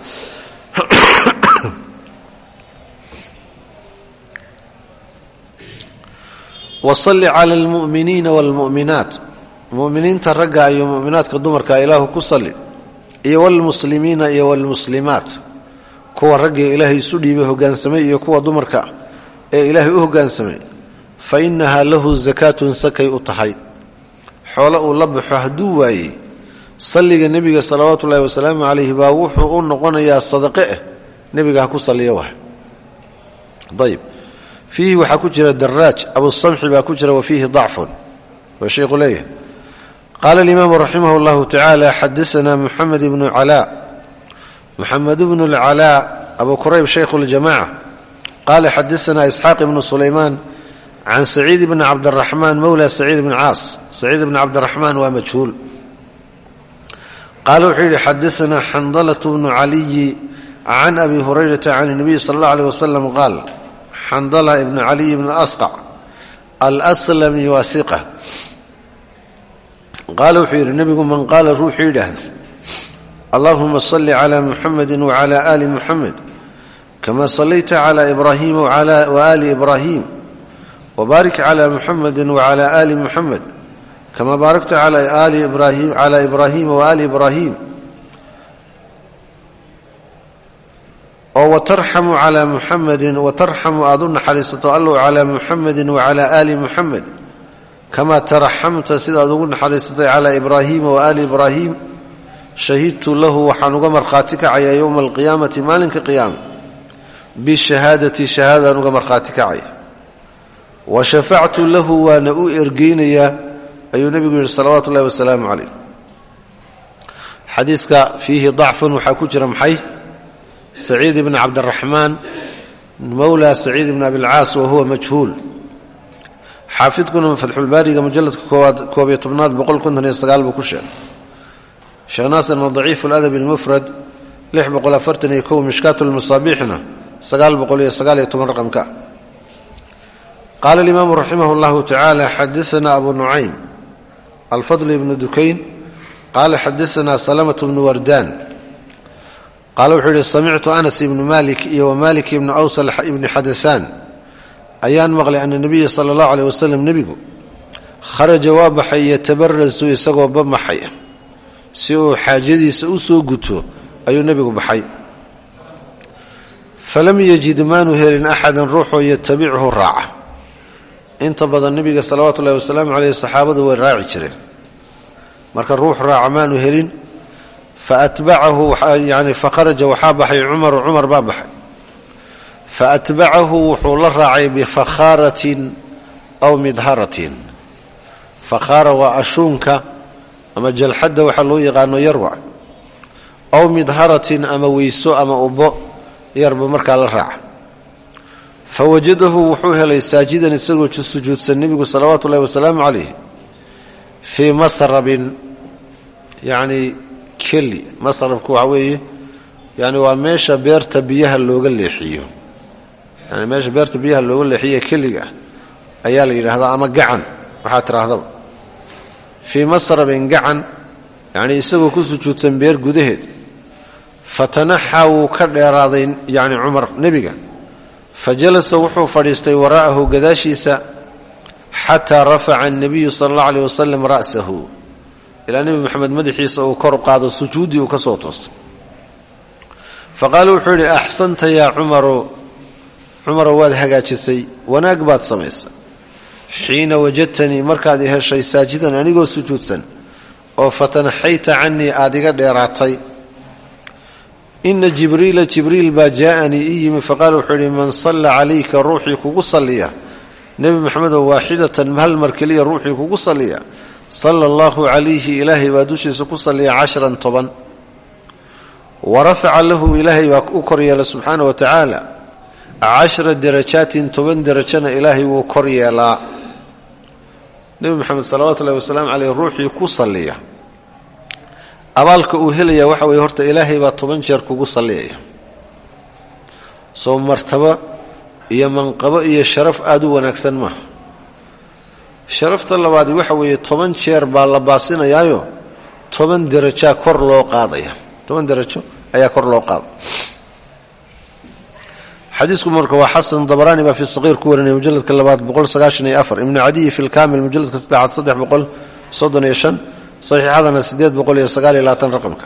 wasalli cala almu'miniina waalmu'minaat muminiinta ragga iyo muminaadka dumarka ilaahu ku salli iyo wlmuslimiina iyo wlmuslimaat kuwa raggii ilaahay isu dhiibay hogaansamay iyo kuwa dumarka ee ilaahay u hogaansamay fa innahaa lahu sakaatun sakay u tahay. Xoolo uu la baxo hadduu waayey salliga nebiga salawaatu wasalaamu calayhi baa wuxuu u noqonayaa sadaqe ah nebiga ha ku salliya wah ayb fiihi waxaa ku jira daraaj abusamxi baa ku jira wa fiihi dacfun. Waa sheikhu leeyahay qaala alimaamu raximah اllahu tacaala xadaana muxamed ibnu calaa muxamed bnu اlcalaa abu kurayb shaykhu اljamaca qaala xadaana isxaaq ibnu sulaymaan can saciid bni cabdiraxmaan mowla saciid bni caas saciid bni cabdiraxmaan waa majhuul qaala wuxuu yidhi xadaana xandalatu bnu caliyi can abi hurayrata can اnabiy sala اllah alيh wasalam qaal xandala ibnu caliy bn asqac alslami waasiqa qaala wuxuu yidhi nebigu man qaala ruuxuu yidhaahda allahuma salli cla muxamedi wcla ali muxamed kama sallayta cla ibraahima waali ibraahim wbaarik cla muxamedi wcla ali muxamed kama baarakta cla ibraahima waali ibraahim oo watarxamu cla muxamedi watarxamu aad u naxariisato allow cla muxamedi wcla ali muxamed kama taraxamta sidaad ugu naxariisatay cla ibraahima waali ibraahim shahidtu lahu waxaan uga markhaati kacayaa yowma alqiyaamati maalinka qiyaama bishahaadati shahaadaan uga markhaati kacaya wa shafactu lahu waana u ergeynayaa ayuu nebigu yidhi salawaatu ullahi wasalaamu calayh xadiiska fiihi dacfun waxaa ku jira maxay saciid ibni cabdiraxmaan mowla saciid ibni abilcaas wa huwa majhuul xaafidkuna fatxulbaariga mujaladka koob iyo tobnaad boqol konton iyo sagaal buu ku sheegay. Sheekh naasirna daciifu ladabi almufrad lix boqol afartan iyo kow mishkaatu lmasaabiixna sagaal boqol iyo sagaal iyo toban raqamka. Qaala alimaamu raximah llahu tacaala xadaana abu nucaym alfadl ibnu dukayn qaala xadaana salamatu bnu wardaan. Qaala wuxuu yihi samictu anas ibnu malik iyo wamalik ibnu awsal ibni xadasaan ayaan maqlay ana nabiya sala allahu aleyh wasalam nebigu kharaja waa baxay yatabarasu isagoo bamaxaya si uu xaajadiisa u soo guto ayuu nebigu baxay. Falam yajid maanu helin axadan ruuxoo yatabichu raaca. Inta badan nebiga salawaatu ullahi wasalaamu caleyh saxaabadu way raaci jireen. Marka ruux raaca maanu helin faatbacahu yani fakharaja waxaa baxay cumaru cumar baa baxay faatbacahu wuxuu la raacay bifakhaaratin aw midharatin fakhaara waa ashuunka ama jalxadda waxaa loo yaqaano yarwa aw midharatin ama weyso ama ubo yarba markaa la raaca fa wajadahu wuxuu helay saajidan isagoo sujuudsan nebigu salawaatu ullahi wasalaamu calayh fii masrabin yacni keli masrabku waxaa weeye yani waa meesha beerta biyaha looga leexiyo yani meesha beerta biyaha looga leexiye keliga ayaa la yidhaahdaa ama gacan waxaa tidhaahdaba fii masrabin gacan yacnii isagoo ku sujuudsan beer gudaheed fatanaxaa wuu ka dheeraaday yacni cumar nebiga. Fa jalasa wuxuu fadhiistay waraa'ahu gadaashiisa xataa rafaca annabiyu sala allahu aleyh wasalam ra'sahu. Ilaa nebi moxamed madaxiisa uu kor qaado sujuuddii uu ka soo toostay. Fa qaala wuxuu yidhi axsanta yaa cumaru cumarow waad hagaajisay wanaag baad samaysay xiina wajadtanii markaad i heshay saajidan anigoo sujuudsan oo fatanaxayta canii aad iga dheeraatay. Ina jibriila jibriil baa jaaanii ii yimi faqaala wuxuu yidhi man salla calayka ruuxii kugu salliya. Nebi maxamedow waaxidatan hal mar keliya ruuxii kugu salliya. Sala allahu calayhi ilaahay baa dushiisa ku salliya cashran toban. Wa rafaca lahu ilaahay baa u kor yeela subxaana wa cashra darajaatin toban derajana ilaahay wuu kor yeelaa. Nebi moxamed salawaatu ullahi wasalaamu caleyh ruuxii ku salliya. Abaalka uu helaya waxa weeye horta ilaahay baa toban jeer kugu salliyaya. Soo martabo iyo manqabo iyo sharaf aada u wanaagsan maaha sharafta labaadi waxa weeye toban jeer baa la baasinayaayo toban derajaa kor loo qaadaya. Toban derajo ayaa kor loo qaada xadiisku marka waa xasan dabaraani baa fi saqiir ku warinaya mujaladka labaad ibnu cadiyi fi lkaamil mujaladka saddexaad saxiixadana raqamka.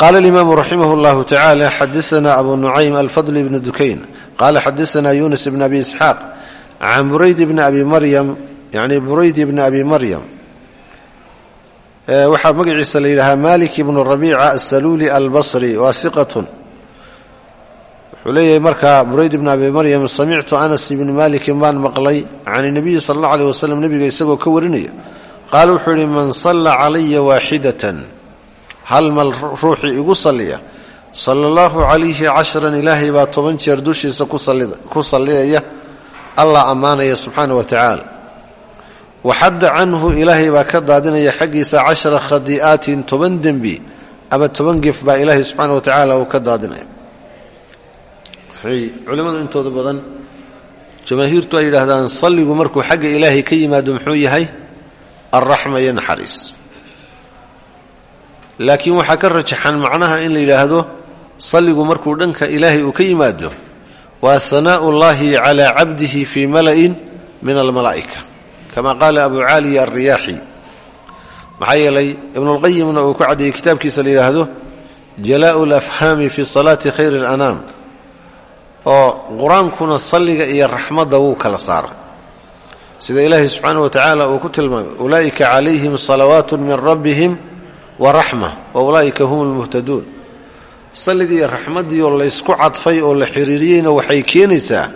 Qaala alimaamu raximah llahu tacaala xadaana abu nucaym alfadl ibnu dukayn. Qaala xadaana yunis ibn abi isxaaq can burayd bni abi maryam yani burayd ibni abi maryam. Waxaa magaciisa la yidhaahaa malik ibnu rabiica asaluuli albasri waa iqatun wuxuu leeyahay markaa burayd ibn abi maryam samictu anas ibni malikin baan maqlay can nabiyi sala allahu aleyh wasalam nebiga isagoo ka warinaya. Qaala wuxuu yidhi man salla calaya waaxidatan hal mal ruuxii igu salliya? Sala allahu calayhi cashran ilaahay baa toban jeer dushiisa ku salliyaya. Allah ammaanaya subxaana wa tacaala. Waxadda canhu ilaahay baa ka daadinaya xaggiisa cashara khadi'aatin toban dembi ama toban gef baa ilaahay subxaana wa tacaala uu ka daadinaya waxay culimmadu intooda badan jamaahiirtu ay yidhaahdaan salligu markuu xagga ilaahay ka yimaado muxuu yahay? Alraxma iyo naxariis. Laakiin waxaa ka rajaxan macnaha in la yidhaahdo salligu markuu dhanka ilaahay uu ka yimaado waa sanaa'u llahi calaa cabdihi fii mala'in min almalaa'ika kama qaala abu caaliya alriyaaxi maxaa yeelay ibnulqayimna uu ku caddeeyey kitaabkiisa la yidhaahdo jalaa'u alafhaami fi salaati khayri alanaam oo qur'aankuna salliga iyo raxmadda wuu kala saara sida ilaahay subxaana wa tacaala uu ku tilmaamay ulaa'ika calayhim salawaatu min rabbihim wa raxma wa ulaa'ika hum lmuhtaduun salliga iyo raxmaddiioo laysku cadfay oo la xiriiriyeyna waxay keenaysaa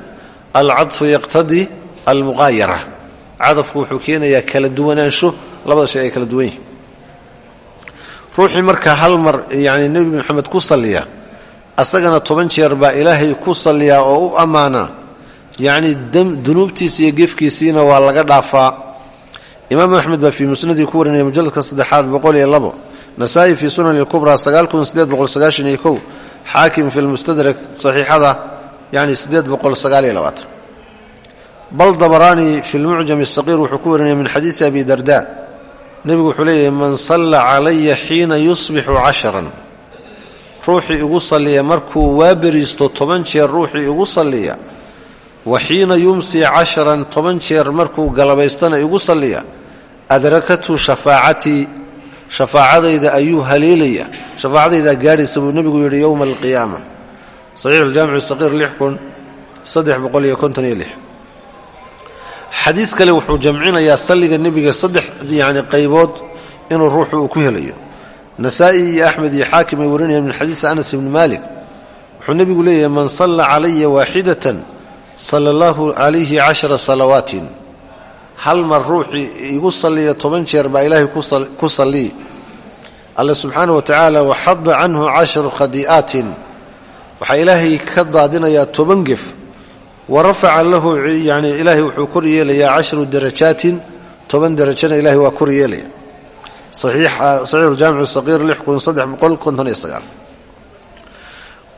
alcadfu yaqtadii almuqaayara. Cadafku wuxuu keenayaa kala duwanaansho labada shay ay kala duwan yihiin ruuxii marka hal mar yani nebi moxamed ku salliya asagana toban jeer baa ilaahay ku salliyaa oo u ammaanaa. Yacnii dunuubtiisa iyo gefkiisiina waa laga dhaafaa. Imaam axmed baa fii musnadii ku warinaya mujalladka saddexaad boqol iyo labo. Nasaa'i fii sunani lkubraa sagaal kun sideed boqol sagaashan iyo kow. Xaakim fi lmustadrak saxiixada yani sideed boqol sagaal iyo labaatan. Bal dabaraani fi lmucjam asaqiir wuxuu ku warinaya min xadiisi abi darda nebigu wuxuu leeyahay man salla calaya xiina yusbixu casharan ruuxii igu salliya markuu waa beriisto toban jeer ruuxii igu salliya wa xiina yumsi casharan toban jeer markuu galabaystana igu salliya adrakathu shafaacatii shafaacadayda ayuu haleelaya shafaacadaydaa gaadhaysa buu nebigu yidhi yowma alqiyaama. Saxiixu ljaamicu saqiir kun saddex boqol iyo konton iyo lix. Xadiis kale wuxuu jamcinayaa salliga nebiga saddex yani qaybood inuu ruuxu uu ku helayo nasaa'i iyo axmed iyo xaakim ay warinayaan min xadiisi anas ibni malik. Wuxuu nebigu leeyahay man salla calaya waaxidatan sala allahu calayhi cashara salawaatin. Hal mar ruuxii igu salliya toban jeer baa ilaahay ku salliyi alle subxaana wa tacaala waxada canhu casharu khadi'aatin. Waxaa ilaahay ka daadinayaa toban gef wa rafaca lahu yani ilaahay wuxuu kor yeelayaa darajaatin. Toban derajana ilahay waa kor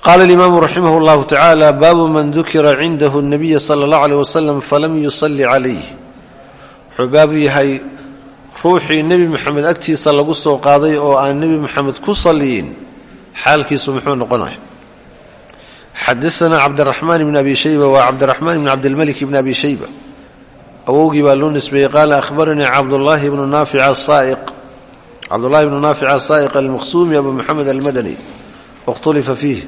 qaala alimaamu raximah llahu tacaala baabu man dukira cindahu nabiya sala allahu aleyh wasalam falam yusalli calayh wuxuu baabu yahay ruuxii nebi moxamed agtiisa lagu soo qaaday oo aan nebi moxamed ku salliyin xaalkiisu muxuu noqonaya xadaana cabdiraxmaan bn abi shayba waa cabdiraxmaan bn cabdilmalik bn abi shayba awowgii baa loo nisbeeyey qaala ahbaranii cabdulaahi bnu naafic asaa'iq cabdullahi bnu naafic asaa'iq almaqsuumi abu moxamed almadani ikhtulifa fiih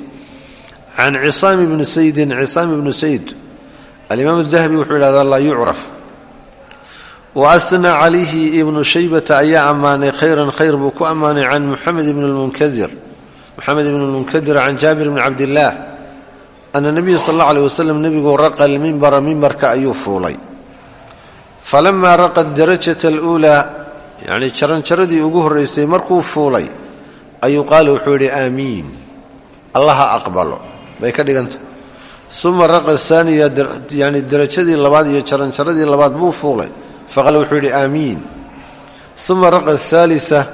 can cisaami bni saydin cisaami bnu sayd alimaam dahabi wuxuu yidhahdaa laa yucraf wa asnaa calayhi ibnu shaybata ayaa ammaanay khayran khayr buu ku ammaanay can muxamed ibn lmunkadir moxamed ibn lmunkadir can jaabir bni cabdillaah ana nabiya sal alla aleh wasalam nebigu raqa almimbara mimbarka ayuu fuulay. Falamaa raqa darajata aluulaa yacnii jaranjaradii ugu horraysay markuu fuulay ayuu qaala wuxuu yidhi aamiin. Allaha aqbalo. Bay ka dhigantah uma raqa aaniya yani derajadii labaad iyo jaranjaradii labaad buu fuulay. Faqaala wuxuu yidhi aamiin. Uma raqa ahaalisa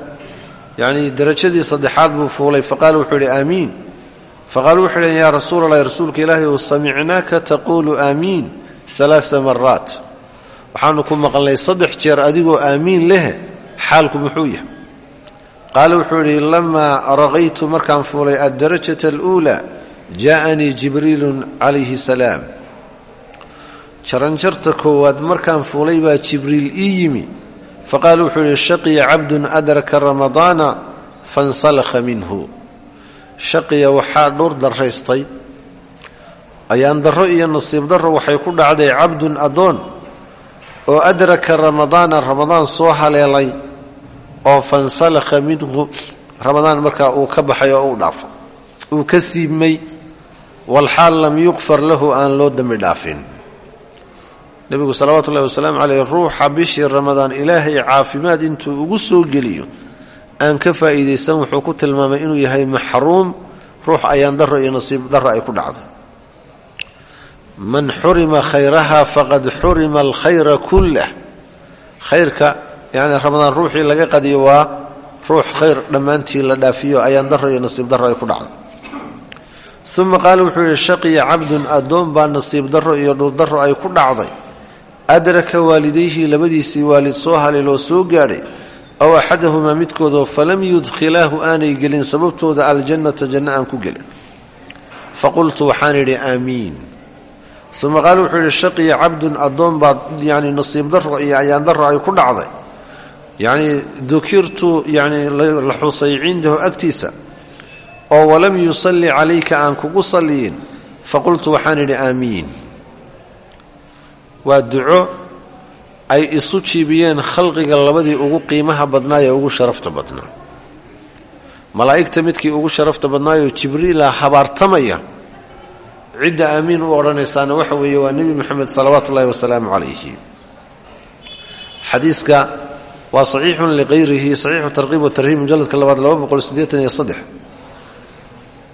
yacnii derajadii saddexaad buu fuulay. Faqaala wuxuu yidhi aamiin. Faqaaluu wuxuu yidhn yaa rasuul allah rasuulka ilaahi ow samicnaaka taquulu aamiin alaaa maraat waxaanu ku maqlnay saddex jeer adigoo aamiin leh xaalku muxuu yahay. Qaala wuxuu yidhi lamaa raqaytu markaan fuulay addarajata aluulaa jaaanii jibriilun calayhi salaam. Jaranjarta koowaad markaan fuulay baa jibriil ii yimi. Faqaala wuxuu yidhi shaqiya cabdun adraka ramadaana fansalakha minhu. Shaqiya waxaa dhowr daraystay ayaan darro iyo nasiib darro waxay ku dhacday cabdun addoon oo adraka ramadaana ramadaan soo haleelay oo fansalakha minhu ramadaan markaa uu ka baxay oo u dhaafo. Uu ka siibmay walxaal lam yuqfar lahu aan loo dembi dhaafin. Nebigu salawaatu ullahi wasalaamu caleyh ruuxa bishii ramadaan ilaahay caafimaad intuu ugu soo geliyo aan ka faa'iidaysan wuxuu ku tilmaamay inuu yahay maxruum ruux ayaan daro iyo nasiib daro ay ku dhacdo. Man xurima khayraha faqad xurima alkhayra kullah. Khayrka yacni ramadaan ruuxii laga qadiyo waa ruux khayr dhammaantii la dhaafiyo ayaan daro iyo nasiib daro ay ku dhacdo. Uma qaala wuxuu yidhi shaqiya cabdun addoon nasiib daro iyo dhurdaro ay ku dhacday. Adraka waalidayhi labadiisii waalid soo haleeloo soo gaadhay. Aw axadahumaa midkoodoo falam yudkhilaahu aanay gelin sababtooda aljannata janno aan ku gelin. Faqultu waxaan idhi aamiin uma wuxuu yidhi shaqiya cabdun addoon yani nasiib daro iyo ayaan daro ay ku dhacday yacnii dukirtu yani la xusay cindahu agtiisa. Oo walam yusalli calayka aan kugu salliyin? Faqultu waxaan idhi aamiin. Waa duco ay isu jiibiyeen khalqiga labadii ugu qiimaha badnaa ee ugu sharafta badnaa. Malaa'igta midkii ugu sharafta badnaayoo jibriila habaartamaya cidda aamiin u odhanaysaana waxa weeye waa nebi moxamed salawaatu ullahi wasalaamu calayhi waa saxiixun liqayrihi saxiixu tarqiib watarhiib mujalladka labaad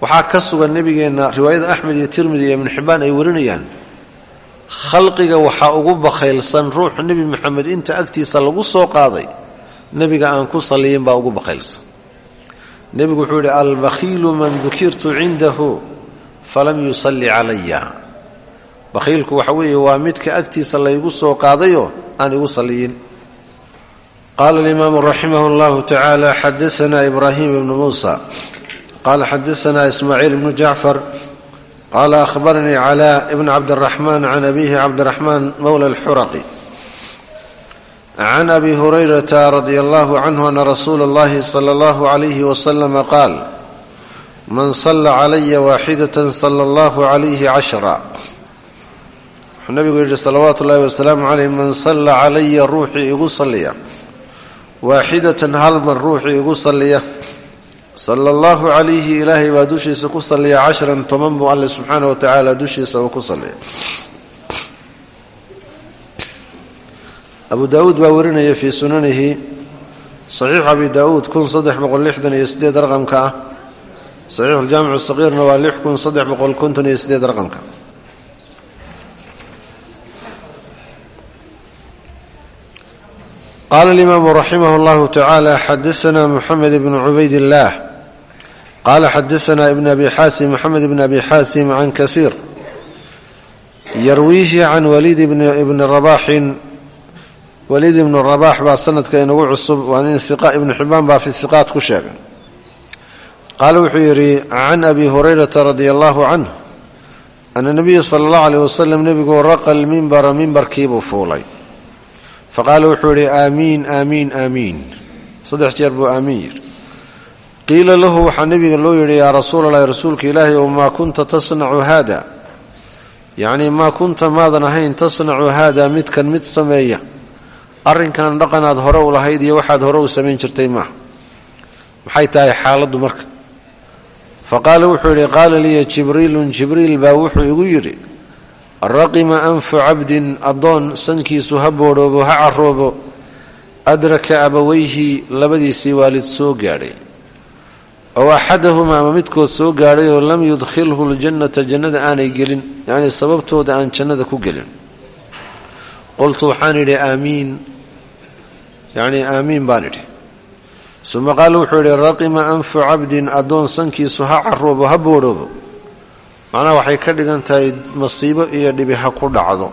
waxaa ka sugan nebigeenna riwaayada axmed iyo tirmidi iyo ibnu xibbaan ay warinayaan khalqiga waxaa ugu bakhaylsan ruux nebi moxamed inta agtiisa lagu soo qaaday nebiga aan ku salliyin baa ugu bakhaylsan. Nebigu wuxuu yidhi albakhiilu man dukirtu cindahu falam yusalli calaya. Bakhiilku waxa weeye waa midka agtiisa laygu soo qaadayoo aan igu salliyin qaala alimaamu raximah اllahu tacaala xadaana ibraahim ibnu muusa qala xadaana ismaaciil ibnu jacfar qala ahbaranii cla bn cabdiraxmaan can abihi cabdiraxmaan mowla alxuraqi can abi hurayrata radia allahu canhu ana rasuula اllahi sala allahu alayhi waslama qaal man sala calaya waaxidatan sala allahu calayhi cashra wuxuu nabigu yidhi salawaatu ullahi wasalaamu caleyh man salla calaya ruuxii igu salliya waaxidatan hal mar ruuxii igu salliya. Sala allahu calayhi ilaahay baa dushiisa ku salliya cashran toban buu alle subxaana wa tacaala dushiisa uu ku salliya. Abu daawuud baa warinaya fii sunanihi. Saxiixu abi daawuud kun saddex boqol lixdan iyo sideed raqamka ah. Saxiixu ljaamicu saqiirna waa lix kun saddex boqol konton sideed raqamka qaala alimaamu raximah اllahu tacaala xadaana muxamed bnu cubayd illaah qaala xadaana ibn abi xaasim moxamed ibn abi xaasim can kasiir yarwiihi can waliid ibni rabaxin waliid ibnu rabax baa sanadka inagu cusub ibnu xibaan baa fi siqaat ku sheegay qaala wuxuu yidhi can abi hurayrata radia allahu canh ana nabiya sala allahu aleyh wasalam nebigu raqa lmimbara mimbarkiibuu fuulay faqaala wuxuu yidhi aamiin aamiin aamiin saddex jeer buu aamiin yidhi qiila lahu waxaa nebiga loo yidhi yaa rasuula allahi rasuulka ilaahi ow maa kunta tasnacu haada yacnii maa kunta maadan ahayn tasnacu haada midkan mid sameeya arrinkan dhaqanaad hore u lahayd iyo waxaad hore u samayn jirtay maaha maxay tahay xaaladdu marka fa qaala wuxuu yidhi igu yidhi raqima anfu cabdin addoon sankiisu ha boodhoobo ha caroobo adraka abawayhi labadiisii waalid soo gaadhay. Ow axadahumaa ama midkood soo gaadhay oo lam yudkhilhu ljannata jannada aanay gelin. Yacnii sababtooda aan jannada ku gelin. Qultu waxaan idhi aamiin. Yacnii aamiin baan idhi. Suma qaala wuxuu yidhi raqima anfu cabdin addoon sankiisu ha caroobo ha boodhoobo macnaha waxay ka dhigan tahay masiibo iyo dhibi ha ku dhacdo.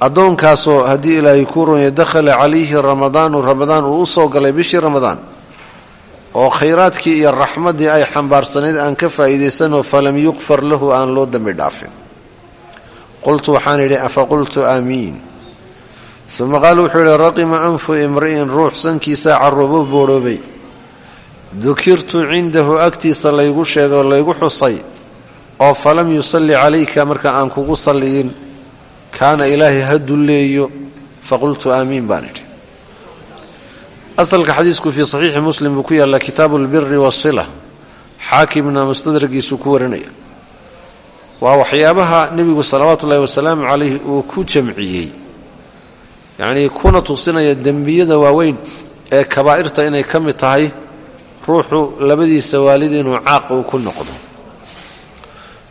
Addoonkaasoo haddii ilaahay kuu runya dakhala calayhi ramadaanu ramadaan uu u soo galay bishii ramadaan oo khayraadkii iyo raxmaddii ay xambaarsanayd aan ka faa'iidaysanoo falam yuqfar lahu aan loo dembi dhaafin. Qultu waxaan idhi afa qultu aamiin uma qaala wuxuu yidhi raqima anfu imri'in ruux sankiisaa caroobo boodhoobay. Dukirtu cindahu agtiisa laygu sheegay oo laygu xusay oo falam yusalli calayka marka aan kugu salliyin kaana ilaahay ha dulleeyo faqultu aamiin baan idhi. Asalka xadiisku fii saxiixi muslim buu ku yaallaa kitaabu albiri waasila xaakimna mustadragiisuu ku warinaya. Waa waxyaabaha nebigu salawaatu ullahi wasalaamu calayh uu ku jamciyey. Yacnii kuna tusinaya dembiyada waaweyn ee kabaa'irta inay ka mid tahay ruuxu labadiisa waalid inuu caaq uu ku noqdo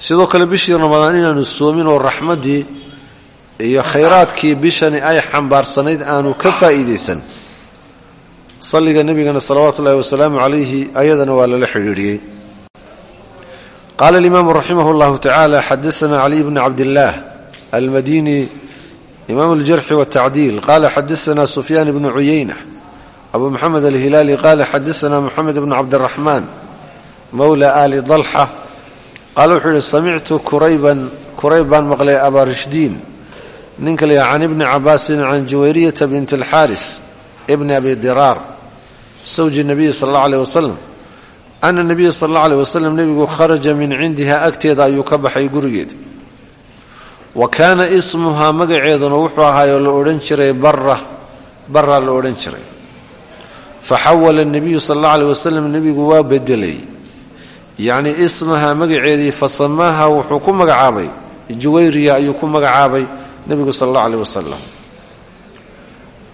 sidoo kale bishii ramadaan inaanu soomin oo raxmaddii iyo khayraadkii bishani ay xambaarsanayd aanu ka faa'iidaysan. Salliga nebigana salawaatu wasalaamu calayhi ayadana waa lala xidhiidhiyey. Qaala alimaamu raximah اllahu tacaala xadaana caliy bni cabdillaah almadini imaamu aljarxi wاtacdiil qala xadaana sufyaan bnu cuyayna abu moxamed alhilaali qaala xadaana moxamed bnu cabdiraxmaan mowla ali dalxa qaala wuxuu yihi samictu kurayban kurayb baan maqlay abaa rishdiin ninka la can ibni cabaasin can juwayriyata bint alxaaris ibni abi diraar sawji nabiyi sal alla aleh wasalam ana nabiya sal alla aleh wasalam nebigu kharaja min cindiha agteeda ayuu ka baxay gurigeeda wa kaana ismuhaa magaceeduna wuxuu ahaayoo la odhan jiray bara baraa la odhan jiray. Fa xawala nabiyu sal alla aleh wasalam nebigu waa bedelay yacnii ismahaa magaceedii fa samaaha wuxuu ku magacaabay. Juwayriya ayuu ku magacaabay nebigu sal alla aleh wasalam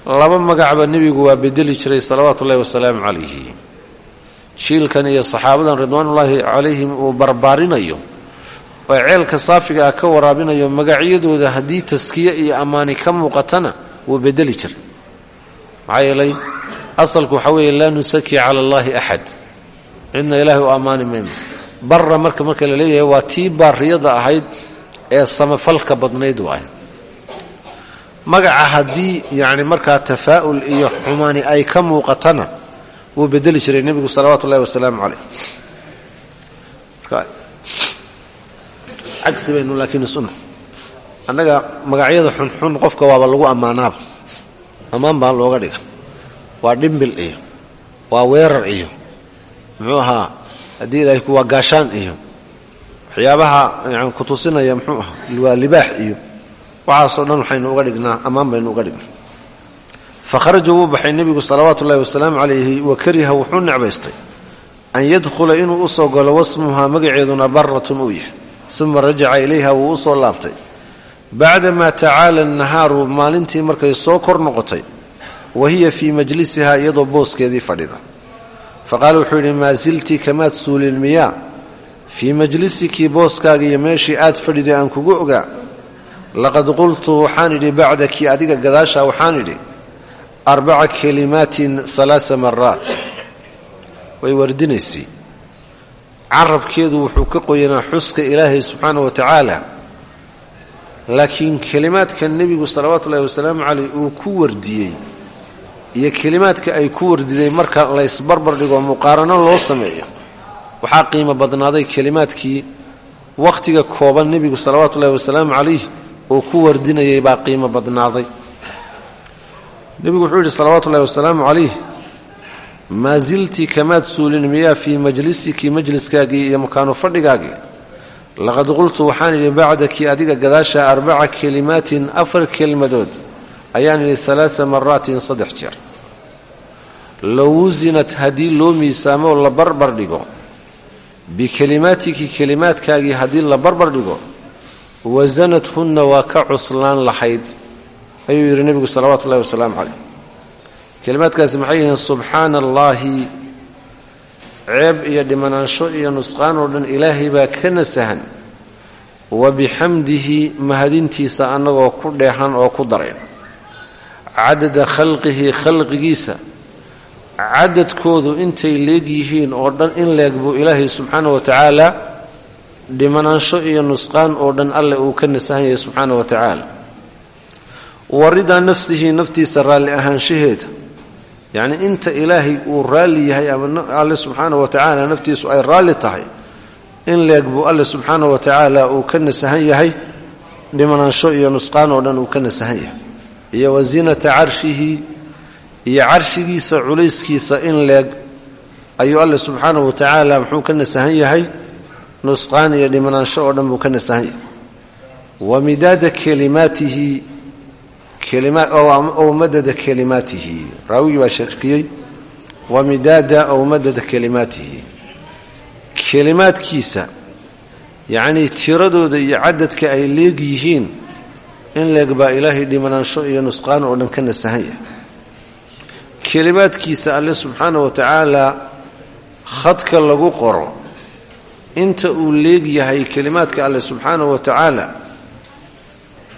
laba magacba nebigu waa bedeli jiray salawaatu ullahi wasalaamu calayhi. Jiilkan iyo saxaabadan ridwaanullaahi calayhim uu barbaarinayo. Oo ceelka saafiga ah ka waraabinayo magacyadooda haddii taskiye iyo ammaani ka muuqatana wuu bedeli jiray. Maxaa yeelay asalku waxaa weeye laa nusaki cala allaahi axad cidna ilaahay u ammaani mayno. Barra marka marka la leeyahay waa tii baariyada ahayd ee samafalka badnayd waay magaca haddii yacni markaa tafaa'ul iyo xumaani ay ka muuqatana wuu bedeli jiray nebigu salawaatu ullahi wasalaamu calayh cagsi baynu laakiin isuna annaga magacyada xunxun qofka waaba lagu ammaanaaba. Ammaan baa looga dhiga. Waa dhimbil iyo waa weerar iyo muxuu ahaa? Haddii ilaahay kuwaa gaashaan iyo waxyaabaha yani ku tusinaya muxuu ahaa? Waa libaax iyo waxaasoo dhan waxaynu uga dhignaa ammaan baynu uga dhignaa. Fa kharaja wuu baxay nebigu salawaatu ullahi wasalaamu calayhi wa kariha wuxuu necbaystay an yadkhula inuu u soo galo wasmuhaa magaceeduna baratun uu yahay. Uma rajaca ilayha wuu u soo laabtay. Bacdamaa tacaala nahaaru maalintii markay soo kor noqotay wa hiya fii majlisiha iyadoo booskeedii fadhida faqaala wuxuu yidhi maa silti kamaad suulin miyaa fii majlisikii booskaaga iyo meeshii aad fadhiday aan kugu ogaa laqad qultu waxaan idhi bacdaki adiga gadaashaa waxaan idhi arbaca kalimaatin alaaa maraat way wardinaysay carabkeedu wuxuu ka qoyanaa xuska ilaahay subxaana wa tacaala laakiin kelimaadka nebigu salawaatu ullahi wasalaamu caleyh uu ku wardiyey iyo kelimaadka ay ku wardiday marka laysbarbar dhigo muqaarano loo sameeyo waxaa qiimo badnaaday kelimaadkii wakhtiga kooban nebigu salawaatu ullahi wasalaamu calayh uu ku wardinayay baa qiimo badnaaday. Nebigu wuxuu yidhi salawaatu ullahi wasalaamu calayh maa silti kamaad suulin miyaa fii majlisiki majliskaagii iyo makaanu fadhigaagii? Laqad qultu waxaan idhi bacdaki adiga gadaasha arbaca kelimaatin afar kelmadood ayaan idhi alaaa maraatin saddex jeer. Low wusinat haddii loo miisaamoo la barbar dhigo bikelimaatiki kelimaadkaagii haddii la barbar dhigo wasanathunna waa ka cuslaan lahayd ayuu yidhi nebigu salawaatu ullahi wasalaamu caleyh kelimaadkaasi maxay yihiin? Subxaana allaahi ceeb iyo dhimanaansho iyo nusqaan oo dhan ilaahay baa ka nasahan. Wa bixamdihi mahadintiisa annagoo ku dheehan oo ku darayn cadada khalqihi khalqigiisa. Cadadkoodu intay leeg yihiin oo dhan in leeg buu ilaahay subxaana wa tacaala dhimanaansho iyo nusqaan oo dhan alle uu ka nasahan yahay subxaana wa tacaala. Wa ridaa nafsihi naftiisa raalli ahaanshaheeda. Yacnii inta ilaahay uu raalli yahay ama alle subxaana wa tacaala naftiisu ay raalli tahay in leeg buu alle subxaana wa tacaala uu ka nasahan yahay dhimanaansho iyo nusqaan oo dhan uu ka nasahan yahay iyo wa zinata carshihi iyo carshigiisa culayskiisa in leeg. Ayuu alle subxaana wa tacaala muxuu ka nasahan yahay nusqaan iyo dhimanaansho oo dhan buu ka nasahan yahay. Wa midaada kelimaatihi ow madada kelimaatihi. Raawigii baa shakiyey wa midaada ow madada kelimaatihi. Kelimaadkiisa yacnii tiradooda iyo cadadka ay leeg yihiin in leeg baa ilaahay dhimanaansho iyo nusqaan oo dhan ka nasahan yahay. Kelimaadkiisa alle subxaana wa tacaala khadka lagu qoro inta uu leeg yahay kelimaadka alle subxaana wa tacaala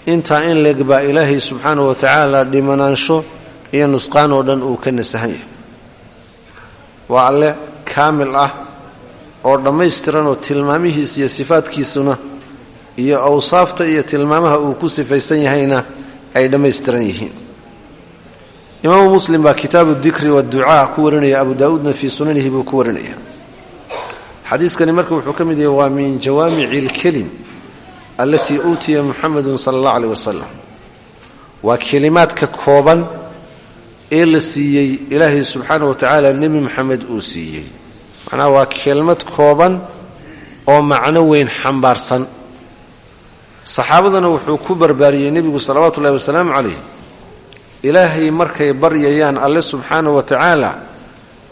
intaa in leeg baa ilaahay subxaana wa tacaala dhimanaansho iyo nusqaan oo dhan uu ka nasahan yahay. Waa alle kaamil ah oo dhammaystiran oo tilmaamihiisa iyo sifaadkiisuna iyo awsaafta iyo tilmaamaha uu ku sifaysan yahayna ay dhammaystiran yihiin. Imaamu muslim baa kitaabu dikri waadducaa ku warinaya abu daa'uudna fii sunanihi buu ku warinaya. Xadiiskani marka wuxuu ka mid yahay waa min jawaamici alkelim allatii uutiya muxamedun sala allah aleyh wasalam waa kelimaadka kooban ee la siiyey ilaahay subxaana wa tacaala nebi moxamed uu siiyey. Macnaha waa kelmad kooban oo macno weyn xambaarsan saxaabadana wuxuu ku barbaariyey nebigu salawaatu ullahi wasalaamu calayh. Ilaahay markay baryayaan alle subxaana wa tacaala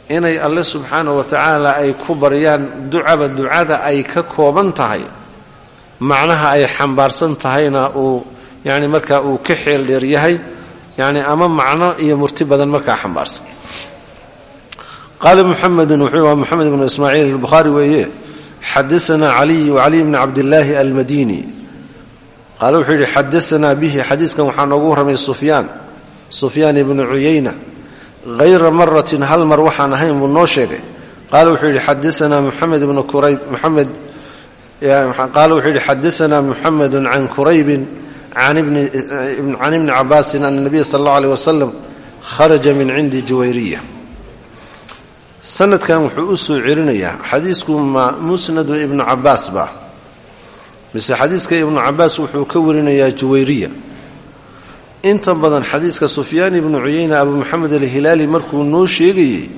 inay alle subxaana wa tacaala ay ku baryaan ducaba ducada ay ka kooban tahay macnaha ay xambaarsan tahayna uu yani markaa uu ka xeel dheer yahay yani ama macno iyo murti badan markaa xambaarsan. Qaala muxamedun wuxuu waa moxamed ibnu ismaaciil albukhaari weeye xadaanaa caliy wacaliy bni cabdillaahi almadini qaale wuxuu yidhi xadaanaa bihi. Xadiiskan waxaa noogu warramay sufyaan sufyaan ibnu cuyayna hayra maratin hal mar waxaan ahayn buu noo sheegay. Qaala wuxuu yidhi xadaanaa muxamed ibnu kurayb muxamed qaala wuxuu yidhi xadaanaa muxamedun can kuraybin can ibni cabaasin ana nabiya sal allau aleh wasalam kharaja min cindi juwayriya. Sanadkan wuxuu u soo celinayaa xadiisku ma musnadu ibnu cabaas ba mise xadiiska ibnu cabaas wuxuu ka warinayaa juwayriya. Inta badan xadiiska sufyaan ibnu cuyeyna abu moxamed alhilaali markuu noo sheegayey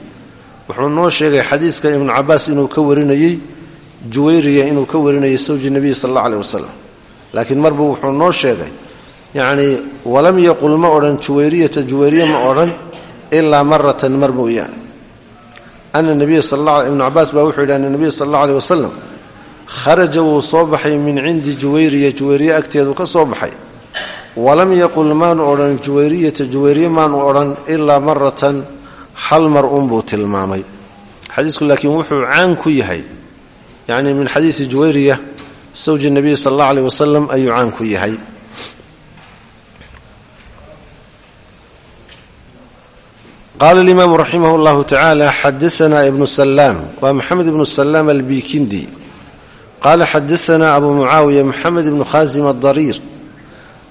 wuxuu noo sheegay xadiiska ibnu cabaas inuu ka warinayey juwayriya inuu ka warinayay sawji nebiy sal alla aleh wasalam laakiin marba wuxuu noo sheegay yacnii walam yaqul ma odhan juwayriyata juwayriya ma odhan ilaa maratan mar mooyaane. Ana nabiya ibnu cabaas baa wuxuu yidhi ana nabiya sal alla kharaja wuu soo baxay min cindi juwayriya juwayriye agteedu ka soo baxay. Walam yaqul maanu odhan juwayriyata juwayriye maanu odhan ilaa maratan hal mar unbuu tilmaamay. Xadiisku laakiin wuxuu caan ku yahay yacni min xadiisi juwayriya sawji nabiy sal allah aleh wasalam ayuu caan ku yahay. Qaala alimaamu raximah llahu tacaala xadaanaa qaala xadaanaa abu mucaawiya moxamed ibnu khaasim adariir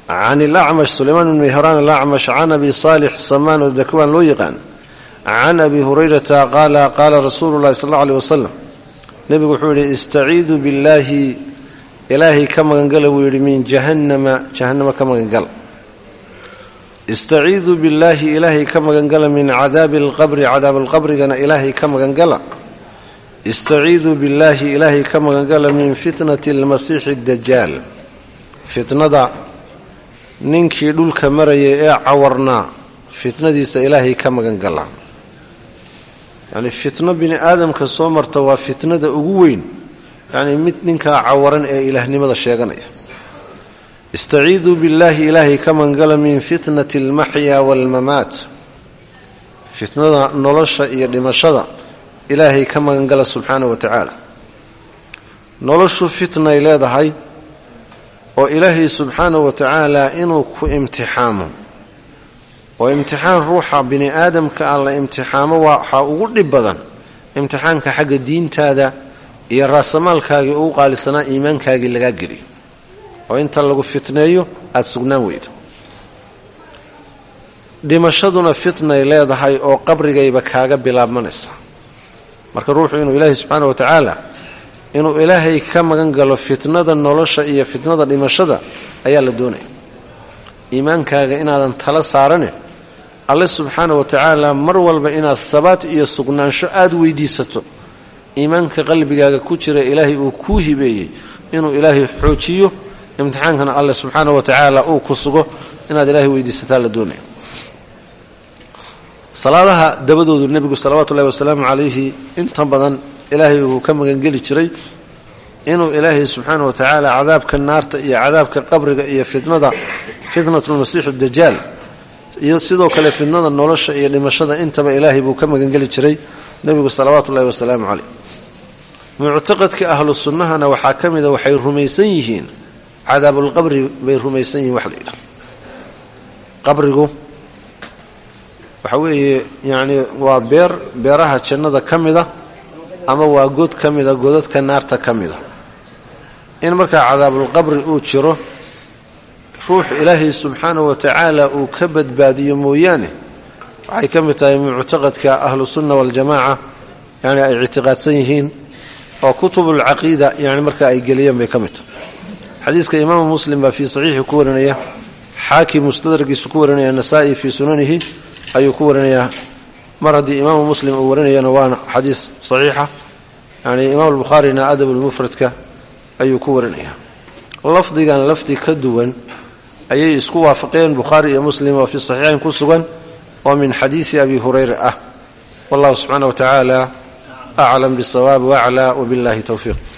can ilacmash sulaymaan ibn mihraan alacmash can abi saalix samaan oo dakwaan loo yaqaan can abi hurayrata qaala qaala rasuulu llahi sal alla aleh wasalam nebigu wuxuu yidhi istaciidu billaahi ilaahay ka magangala buu yidhi min jahannama jahannama ka magangala istaciidu billaahi ilaahay ka magangala min cadaabi alqabri cadaabalqabrigana ilaahay ka magangala istaciidu billaahi ilaahay ka magangala min fitnati almasiixi dajaal fitnada ninkii dhulka maraya ee cawarnaa fitnadiisa ilaahay ka magangala yacni fitno bini aadamka soo marta waa fitnada ugu weyn yacni mid ninkaa cawaran ee ilaahnimada sheeganaya istaciiduu billaahi ilaahay ka magangala min fitnati almaxya waalmamaat fitnada nolosha iyo dhimashada ilaahay ka magangala subxaana wa tacaala. Noloshu fitnay leedahay oo ilaahay subxaana wa tacaala inuu ku imtixaamo. Oo imtixaan ruuxa bini aadamka ah la imtixaamo waxaa ugu dhib badan imtixaanka xagga diintaada iyo raasamaalkaagii ugu qaalisanaa iimaankaagii lagaa geliyo. Oo inta lagu fitneeyo aada sugnaan weydo. Dhimashaduna fitnay leedahay oo qabrigayba kaaga bilaabmanaysa marka ruuxu inuu ilaahay subxaana wa tacaala inuu ilaahay ka magan galo fitnada nolosha iyo fitnada dhimashada ayaa la doonaya. Iimaankaaga inaadan tala saarane alle subxaana wa tacaala mar walba inaad sabaat iyo sugnaansho aada weydiisato iimaanka qalbigaaga ku jira ilaahay uu kuu hibeeyey inuu ilaahay xoojiyo imtixaankana alle subxaana wa tacaala uu ku sugo inaad ilaahay weydiisataa la doonaya salaadaha dabadoodu nebigu salawaatu ullahi wasalaamu calayhi inta badan ilaahay uu ka magangeli jiray inuu ilaahay subxaana wa tacaala cadaabka naarta iyo cadaabka qabriga iyo fitnada fitnatulmasiixi dajaal iyo sidoo kale fitnada nolosha iyo dhimashada intaba ilaahay buu ka magangeli jiray nebigu salawaatu ullahi wasalaamu caleyh muctaqadka ahlu sunnahana waxaa ka mida waxay rumaysan yihiin cadaabulqabri bay rumaysan yihiin wax la yidhaha qabrigu waxa weeye yacnii waa beer beeraha jannada ka mida ama waa god ka mida godadka naarta ka mida in markaa cadaabulqabri uu jiro ruux ilaahay subxaanahu wa tacaala uu ka badbaadiyo mooyaane waxay ka mid tahay muctaqadka ahlu sunna waljamaaca yani ay ictiqaadsan yihiin oo kutubulcaqiida yani markaa ay geliyeen bay ka mid tahay. Xadiiska imaamu muslim baa fii saxiixi ku warinaya xaakim mustadragiisu ku warinaya nasaa'i fii sunanihi ayuu ku warinayaa. Mar haddii imaamu muslim uu warinayana waana xadiis saxiixa. Yani imaam albukhaarina adabulmufradka ayuu ku warinayaa. Lafdigan lafdi ka duwan ayay isku waafaqeen bukhaari iyo muslim oo fii saxiixayn ku sugan oo min xadiisi abi hurayra ah. Wallahu subxaana wa tacaala aclam bisawaab waclaa wabillahi towfiiq